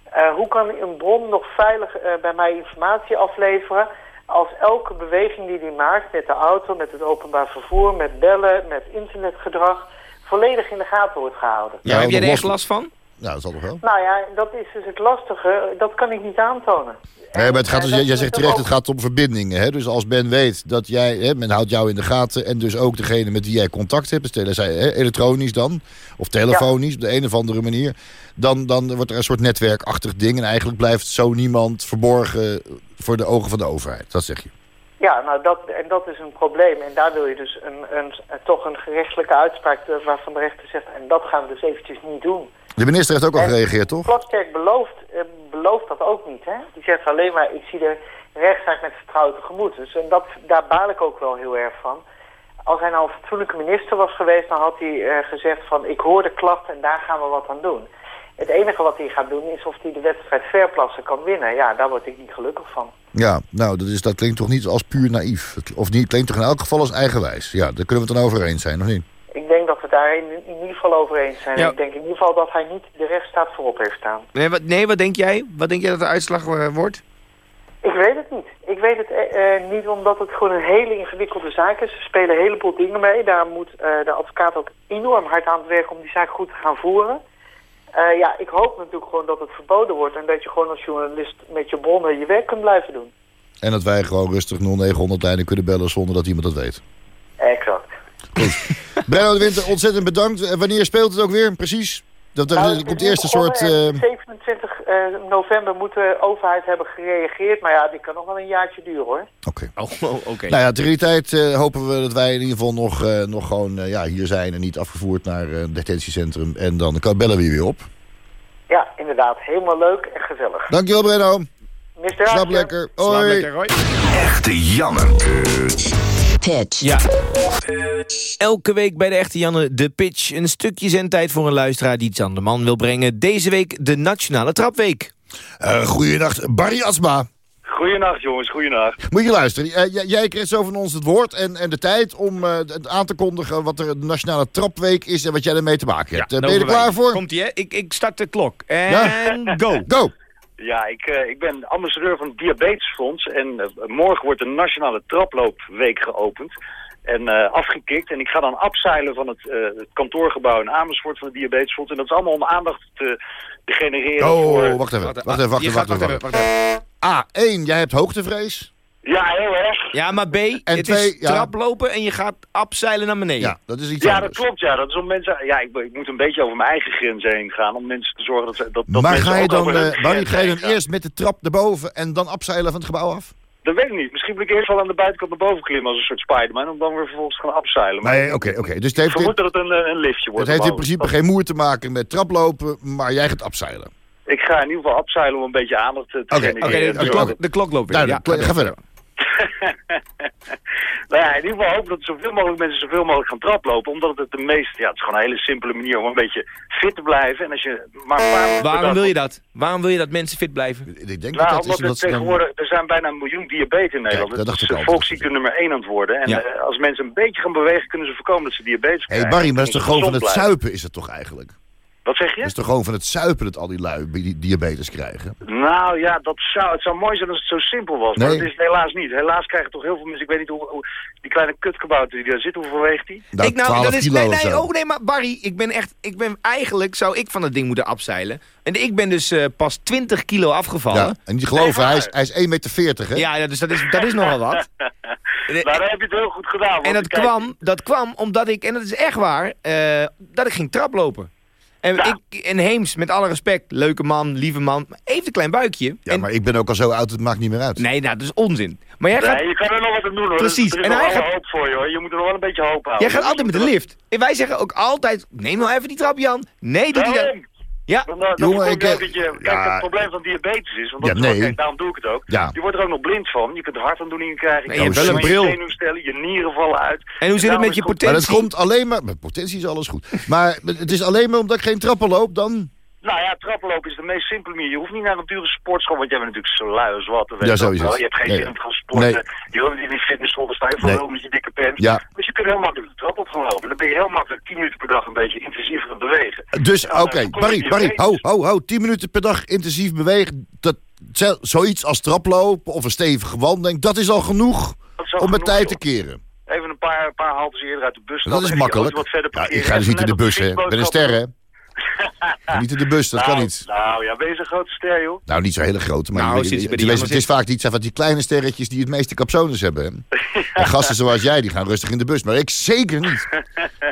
eh, hoe kan een bron nog veilig eh, bij mij informatie afleveren... als elke beweging die die maakt met de auto, met het openbaar vervoer... met bellen, met internetgedrag, volledig in de gaten wordt gehouden. Ja, heb jij er echt last van? Ja, dat zal toch wel. Nou ja, dat is dus het lastige. Dat kan ik niet aantonen. Nee, maar het gaat dus, jij, zegt terecht, het gaat om verbindingen. Hè? Dus als Ben weet dat jij, hè, men houdt jou in de gaten... en dus ook degene met wie jij contact hebt, dus tele- zij- hè, elektronisch dan... of telefonisch, op de een of andere manier... Dan, dan wordt er een soort netwerkachtig ding... en eigenlijk blijft zo niemand verborgen voor de ogen van de overheid. Dat zeg je. Ja, nou dat, en dat is een probleem. En daar wil je dus een, een, een- toch een gerechtelijke uitspraak eh, waarvan de rechter zegt... en dat gaan we dus eventjes niet doen. De minister heeft ook al En gereageerd, toch? Plasterk belooft, eh, belooft dat ook niet. Hè? Die zegt alleen maar, ik zie de rechtszaak met vertrouwen tegemoet. Dus en dat, daar baal ik ook wel heel erg van. Als hij nou een fatsoenlijke minister was geweest... dan had hij eh, gezegd van, ik hoor de klacht en daar gaan we wat aan doen. Het enige wat hij gaat doen is of hij de wedstrijd verplassen kan winnen. Ja, daar word ik niet gelukkig van. Ja, nou, dat, is, dat klinkt toch niet als puur naïef? Of niet, klinkt toch in elk geval als eigenwijs? Ja, daar kunnen we het dan over eens zijn, of niet? Ik denk dat we daar in, in ieder geval over eens zijn. Ja. Ik denk in ieder geval dat hij niet de rechtsstaat voorop heeft staan. Nee, wat, nee, wat denk jij? Wat denk jij dat de uitslag eh, wordt? Ik weet het niet. Ik weet het eh, eh, niet omdat het gewoon een hele ingewikkelde zaak is. Er spelen een heleboel dingen mee. Daar moet eh, de advocaat ook enorm hard aan het werk om die zaak goed te gaan voeren. Eh, ja, ik hoop natuurlijk gewoon dat het verboden wordt... en dat je gewoon als journalist met je bronnen je werk kunt blijven doen. En dat wij gewoon rustig 0900 lijnen kunnen bellen zonder dat iemand dat weet. Exact. Brenno de Winter, ontzettend bedankt. En wanneer speelt het ook weer, precies? Dat, er, Nou, er het komt eerst een soort... begonnen en eh, 27 eh, november moet de overheid hebben gereageerd. Maar ja, dit kan nog wel een jaartje duren hoor. Oké. Oh, oh, oké. Nou ja, tegen die tijd eh, hopen we dat wij in ieder geval nog, eh, nog gewoon eh, ja, hier zijn... en niet afgevoerd naar eh, het detentiecentrum. En dan kan- bellen we je weer op. Ja, inderdaad. Helemaal leuk en gezellig. Dankjewel, Brenno. Mr. Slaap lekker. Slaap Hoi. lekker, hoi. Echte Janne. Pitch. Ja. Elke week bij de Echte Janne de pitch. Een stukje zendtijd voor een luisteraar die iets aan de man wil brengen. Deze week de Nationale Trapweek. Uh, goeienacht, Barry Asma. Goedenacht jongens, goedenacht. Moet je luisteren. Eh, jij, kreeg zo van ons het woord en, en de tijd om eh, het aan te kondigen wat er de Nationale Trapweek is en wat jij ermee te maken hebt. Eh, ben je er klaar voor? Komt ie, hè? Ik, ik start de klok. En Ja? go. Go! Ja, ik, eh, ik ben ambassadeur van het Diabetesfonds en eh, morgen wordt de Nationale Traploopweek geopend. En eh, afgekikt. En ik ga dan afzeilen van het, eh, het kantoorgebouw in Amersfoort van het Diabetesfonds. En dat is allemaal om aandacht te, te genereren voor... Oh, wacht even. Wacht even, wacht even, wacht even. wacht even. A, 1, jij hebt hoogtevrees. Ja, heel erg. Ja, maar B, En het twee, is ja. traplopen en je gaat abzeilen naar beneden. Ja, dat is iets Ja, dat klopt. Ja, dat is om mensen. Ja, ik, ik moet een beetje over mijn eigen grenzen heen gaan om mensen te zorgen dat ze dat. dat Maar mensen ga je dan, eh, grenzen ga je dan gaan. eerst met de trap naar boven en dan afzeilen van het gebouw af? Dat weet ik niet. Misschien moet ik eerst wel aan de buitenkant naar boven klimmen als een soort Spider-Man, om dan weer vervolgens te gaan afzeilen. Maar Nee, oké, oké. Dus het heeft, vermoed dat het een, eh, een liftje wordt. het heeft in principe dat- geen moer te maken met traplopen, maar jij gaat afzeilen. Ik ga in ieder geval afzeilen om een beetje aandacht te, te Oké, genereren. Oké, de, klok, de klok loopt weer. Ja, ga verder. nou ja, in ieder geval hopen dat zoveel mogelijk mensen zoveel mogelijk gaan traplopen. Omdat het de meest, ja, het is gewoon een hele simpele manier om een beetje fit te blijven. En als je maar Waarom wil je dat? Waarom wil je dat mensen fit blijven? Ik denk dat Nou, dat omdat is er omdat ze dan... tegenwoordig, er zijn bijna een miljoen diabetes in Nederland. dat dacht het ik is al. volksziekte nummer 1 aan het worden. En Ja. eh, als mensen een beetje gaan bewegen, kunnen ze voorkomen dat ze diabetes Hé hey krijgen. Barry, maar dat is toch gewoon van het blijven. zuipen is het toch eigenlijk? Wat zeg je? Dat is toch gewoon van het zuipen dat al die lui die diabetes krijgen? Nou ja, dat zou, het zou mooi zijn als het zo simpel was. Maar Nee. dat is het helaas niet. Helaas krijgen toch heel veel mensen, ik weet niet hoe, hoe die kleine kutkabouter die daar zit, hoeveel weegt die? Nou, ik, nou, 12 dat is, kilo nee, nee, oh nee, maar Barry, ik ben echt, ik ben eigenlijk, zou ik van het ding moeten afzeilen. En ik ben dus eh, pas 20 kilo afgevallen. Ja, en niet geloven, hij is, hij is 1,40 meter, hè? Ja, ja, dus dat is, dat is nogal wat. nou, dan heb je het heel goed gedaan. want En dat kijk, kwam, dat kwam omdat ik, en dat is echt waar, eh, dat ik ging traplopen. En, Ja. ik, en Heems, met alle respect, leuke man, lieve man, maar heeft een klein buikje. Ja, en, maar ik ben ook al zo oud, het maakt niet meer uit. Nee, nou, dat is onzin. Maar jij gaat, Nee, je kan er nog wat aan doen hoor. Precies. Er is En nog hij wel gaat- hoop voor je hoor. Je moet er nog wel een beetje hoop houden. jij gaat altijd met de lift. En wij zeggen ook altijd, neem nou even die trap, Jan. Nee, doe die dan. Ja, Dan, dan Jongen, Jongen, ik, ik, eh, dat je, ja. kijk, het probleem van diabetes is, want dat Ja, is kijk, daarom doe ik het ook. Ja. Je wordt er ook nog blind van. Je kunt hartaandoeningen krijgen. En je hebt wel een bril. Je zenuwstellen, je nieren vallen uit. en hoe zit het met je het Maar dat potentie? komt alleen maar... Met potentie is alles goed. Maar het is alleen maar omdat ik geen trappen loop, dan... Nou ja, trappenlopen is de meest simpele manier. Je hoeft niet naar een dure sportschool, want jij bent natuurlijk zo lui als wat. Ja, zo is het. Je hebt geen Nee. zin om te gaan sporten. Nee. Je wil niet in die fitnessschool, dan sta je Nee. met je dikke pen. Ja. Dus je kunt heel makkelijk de trap op gaan lopen. Dan ben je heel makkelijk 10 minuten per dag een beetje intensiever aan het bewegen. Dus, oké, dan kom Barry, Barry, ho, ho, ho. 10 minuten per dag intensief bewegen. Dat, zo- zoiets als traplopen of een stevige wandeling, dat is al genoeg Dat is al om genoeg, tijd te keren. Even een paar, paar haltes eerder uit de bus Dat is makkelijk. auto Wat verder Ja, ik ga dus niet in de bus, hè. Ik ben een ster, hè. Niet in de bus, dat kan Nou, niet. Nou ja, je zo'n grote ster, joh? Nou, niet zo'n hele grote, maar Nou, je- zit je je- bij je die weet, Jan, het is vaak niet van die kleine sterretjes die het meeste capsones hebben. hè. En gasten zoals jij, die gaan rustig in de bus. Maar ik zeker niet.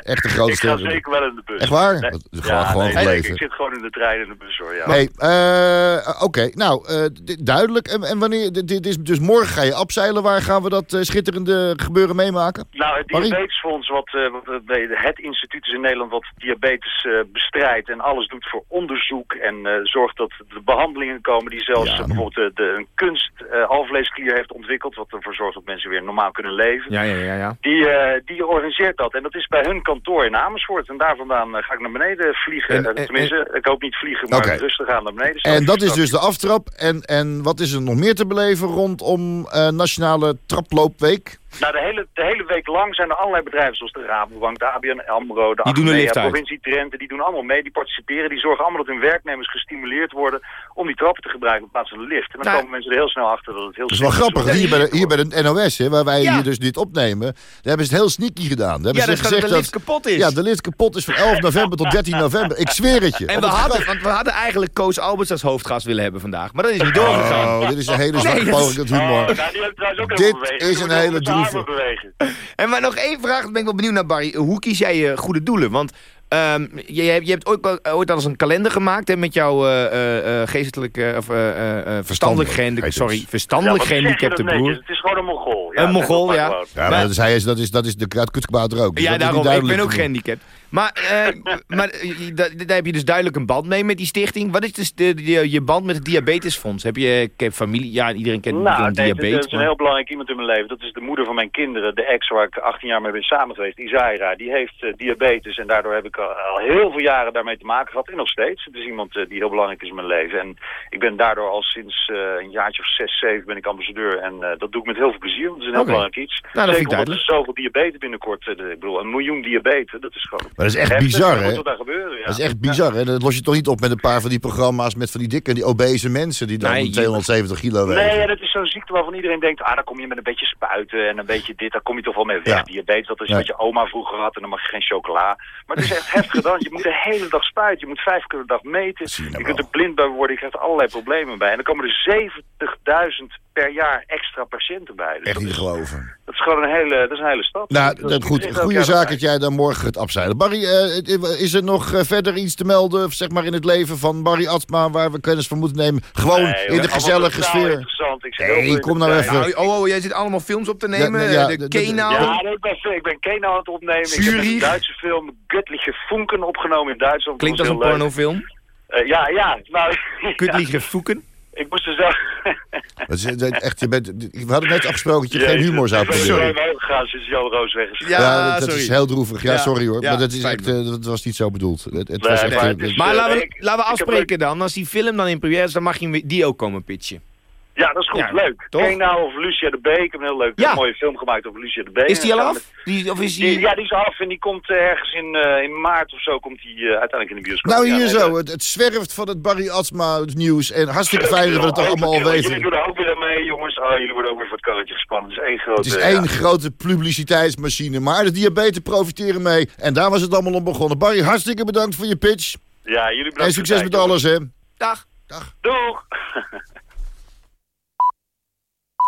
Echt een grote Ik ga zeker wel in de bus. Echt waar? Nee. Gewoon- gewoon nee, nee, gebleven. ik zit gewoon in de trein in de bus, hoor. Ja. Nee, eh, oké. Nou, eh, duidelijk. En, en wanneer, dit, is, dus morgen ga je abzeilen. Waar gaan we dat eh, schitterende gebeuren meemaken? Nou, het? Diabetesfonds, wat, eh, wat het instituut is in Nederland wat diabetes eh, bestrijdt en alles doet voor onderzoek en eh, zorgt dat de behandelingen komen die zelfs Ja. bijvoorbeeld de, de, een kunst eh, alvleesklier heeft ontwikkeld, wat ervoor zorgt dat mensen weer normaal kunnen leven. Ja, ja, ja, ja. Die, eh, die organiseert dat. En dat is bij hun kantoor in Amersfoort. En daar vandaan eh, ga ik naar beneden vliegen. En- Eh, en- Tenminste, ik hoop niet vliegen, maar rustig aan naar beneden. En dat is dus de aftrap. En, en wat is er nog meer te beleven rondom eh, Nationale Traploopweek? Nou, de hele, de hele week lang zijn er allerlei bedrijven zoals de Rabobank, de ABN AMRO, de Achmea, provincie Drenthe. Die doen allemaal mee, die participeren. Die zorgen allemaal dat hun werknemers gestimuleerd worden om die trappen te gebruiken in plaats van de lift. En dan Nou, komen mensen er heel snel achter dat het heel Dat is wel grappig. Hier bij, de, hier bij de NOS, hè, waar wij Ja. hier dus dit opnemen, daar hebben ze het heel sneaky gedaan. Daar hebben Ja, ze dat dat de lift dat kapot is. Ja, de lift kapot is van 11 november tot 13 november. Ik zweer het je. En we hadden, want we hadden eigenlijk Koos Alberts als hoofdgast willen hebben vandaag. Maar dat is niet doorgegaan. Oh, dit is een hele zwakke poging humor. Oh, nou, Dit is een hele armen bewegen. En maar nog één vraag, ben ik wel benieuwd naar Barry. Hoe kies jij je goede doelen? Want ehm, je, je hebt, ooit, wel- ooit al eens een kalender gemaakt hè, met jouw eh, eh, eh, geestelijke, of eh, eh, eh, verstandelijk, gehandicapte, sorry, Ja, verstandelijk je gehandicapte broer. Het is gewoon een Mongool. Een Mongool, ja. dat maar. Ja, maar dat is, hij is, dat, is, dat is de kutkabouter ook. Dus Ja, daarom. Ik ben ook gehandicapt. Maar, eh, maar eh, da- daar heb je dus duidelijk een band mee met die stichting. Wat is dus de, de- je band met het Diabetesfonds? Heb je ik heb familie? Ja, iedereen kent Nou, dat- diabetes. dat is een maar- heel belangrijk iemand in mijn leven. Dat is de moeder van mijn kinderen, de ex waar ik 18 jaar mee ben samen geweest, Isaira. Die heeft eh, diabetes en daardoor heb ik al, al heel veel jaren daarmee te maken gehad. En nog steeds. Het is iemand die heel belangrijk is in mijn leven. En ik ben daardoor al sinds een jaartje of zes, zeven ben ik ambassadeur. En dat doe ik met heel veel plezier. Want het is een heel belangrijk iets. Nou, dat vind ik Zeker duidelijk. er zoveel diabetes binnenkort. de- ik bedoel, een miljoen diabetes. Dat is gewoon... Maar dat is echt heftig. bizar, hè? gebeuren, ja. Dat is echt bizar, hè? Dat los je toch niet op met een paar van die programma's... met van die dikke, die obese mensen die dan Nee, je- 270 kilo wegen. Nee, het is zo'n ziekte waarvan iedereen denkt, ah, dan kom je met een beetje spuiten en een beetje dit, daar kom je toch wel mee weg. Ja. Diabetes, dat is Ja. wat je oma vroeger had en dan mag je geen chocola. Maar het is echt heftig dan. Je moet de hele dag spuiten, je moet vijf keer per dag meten. Je, kunt er blind bij worden, je krijgt allerlei problemen bij. En dan komen er 70.000 per jaar extra patiënten bij. Dus Echt dat niet geloven. dat is gewoon een hele, dat is een hele stap. Nou, Dat goed, goede zaak dat jij dan morgen gaat afzeilen. Barry, eh, is er nog eh, verder iets te melden zeg maar, in het leven van Barry Atma... waar we kennis van moeten nemen? Gewoon Nee, in de gezellige sfeer. interessant. Ik Nee, kom nou even. Nou, oh, oh, jij zit allemaal films op te nemen. Ja, ja, de de- de- Kenau. Ja, nee, ik ben, ik ben Keno aan het opnemen. Ik heb een Duitse film Göttliche Funken opgenomen in Duitsland. Klinkt Dat als een leuk. pornofilm. Eh, ja, ja. Nou, Foeken. Ik moest er zelf... Dat is, dat- echt, je bent, we hadden net afgesproken dat je geen humor zou Ik ben proberen. er even gegaan sinds Jan Roos weg is. Ja, dat, dat is heel droevig. Ja, Ja, sorry hoor. ja, maar dat, is echt, eh, dat was niet zo bedoeld. Het, het Nee, was echt, maar eh, het is- dat- Maar Eh, laten we, ik- laten we afspreken dan. Als die film dan in première is, dan mag je die ook komen pitchen. Ja, dat is goed. Ja, leuk. toch? Keno of Lucia de Beek. Ik heb een heel leuk Ja. mooie film gemaakt over Lucia de Beek. Is die al af? Die, of is die... Die, ja, die is af en die komt eh, ergens in, eh, in maart of zo komt die eh, uiteindelijk in de bioscoop. Nou, Ja, hier nee, zo. Het, het zwerft van het Barry Atma nieuws. En hartstikke fijn dat we het toch allemaal al Jullie weten. doen er ook weer mee, jongens. Oh, jullie worden ook weer voor het karretje gespannen. Het is één grote... Het is ja. één grote publiciteitsmachine. Maar de diabetes profiteren mee. En daar was het allemaal om begonnen. Barry, hartstikke bedankt voor je pitch. Ja, jullie bedankt. En succes met alles, hè. Dag. jongens. Doeg!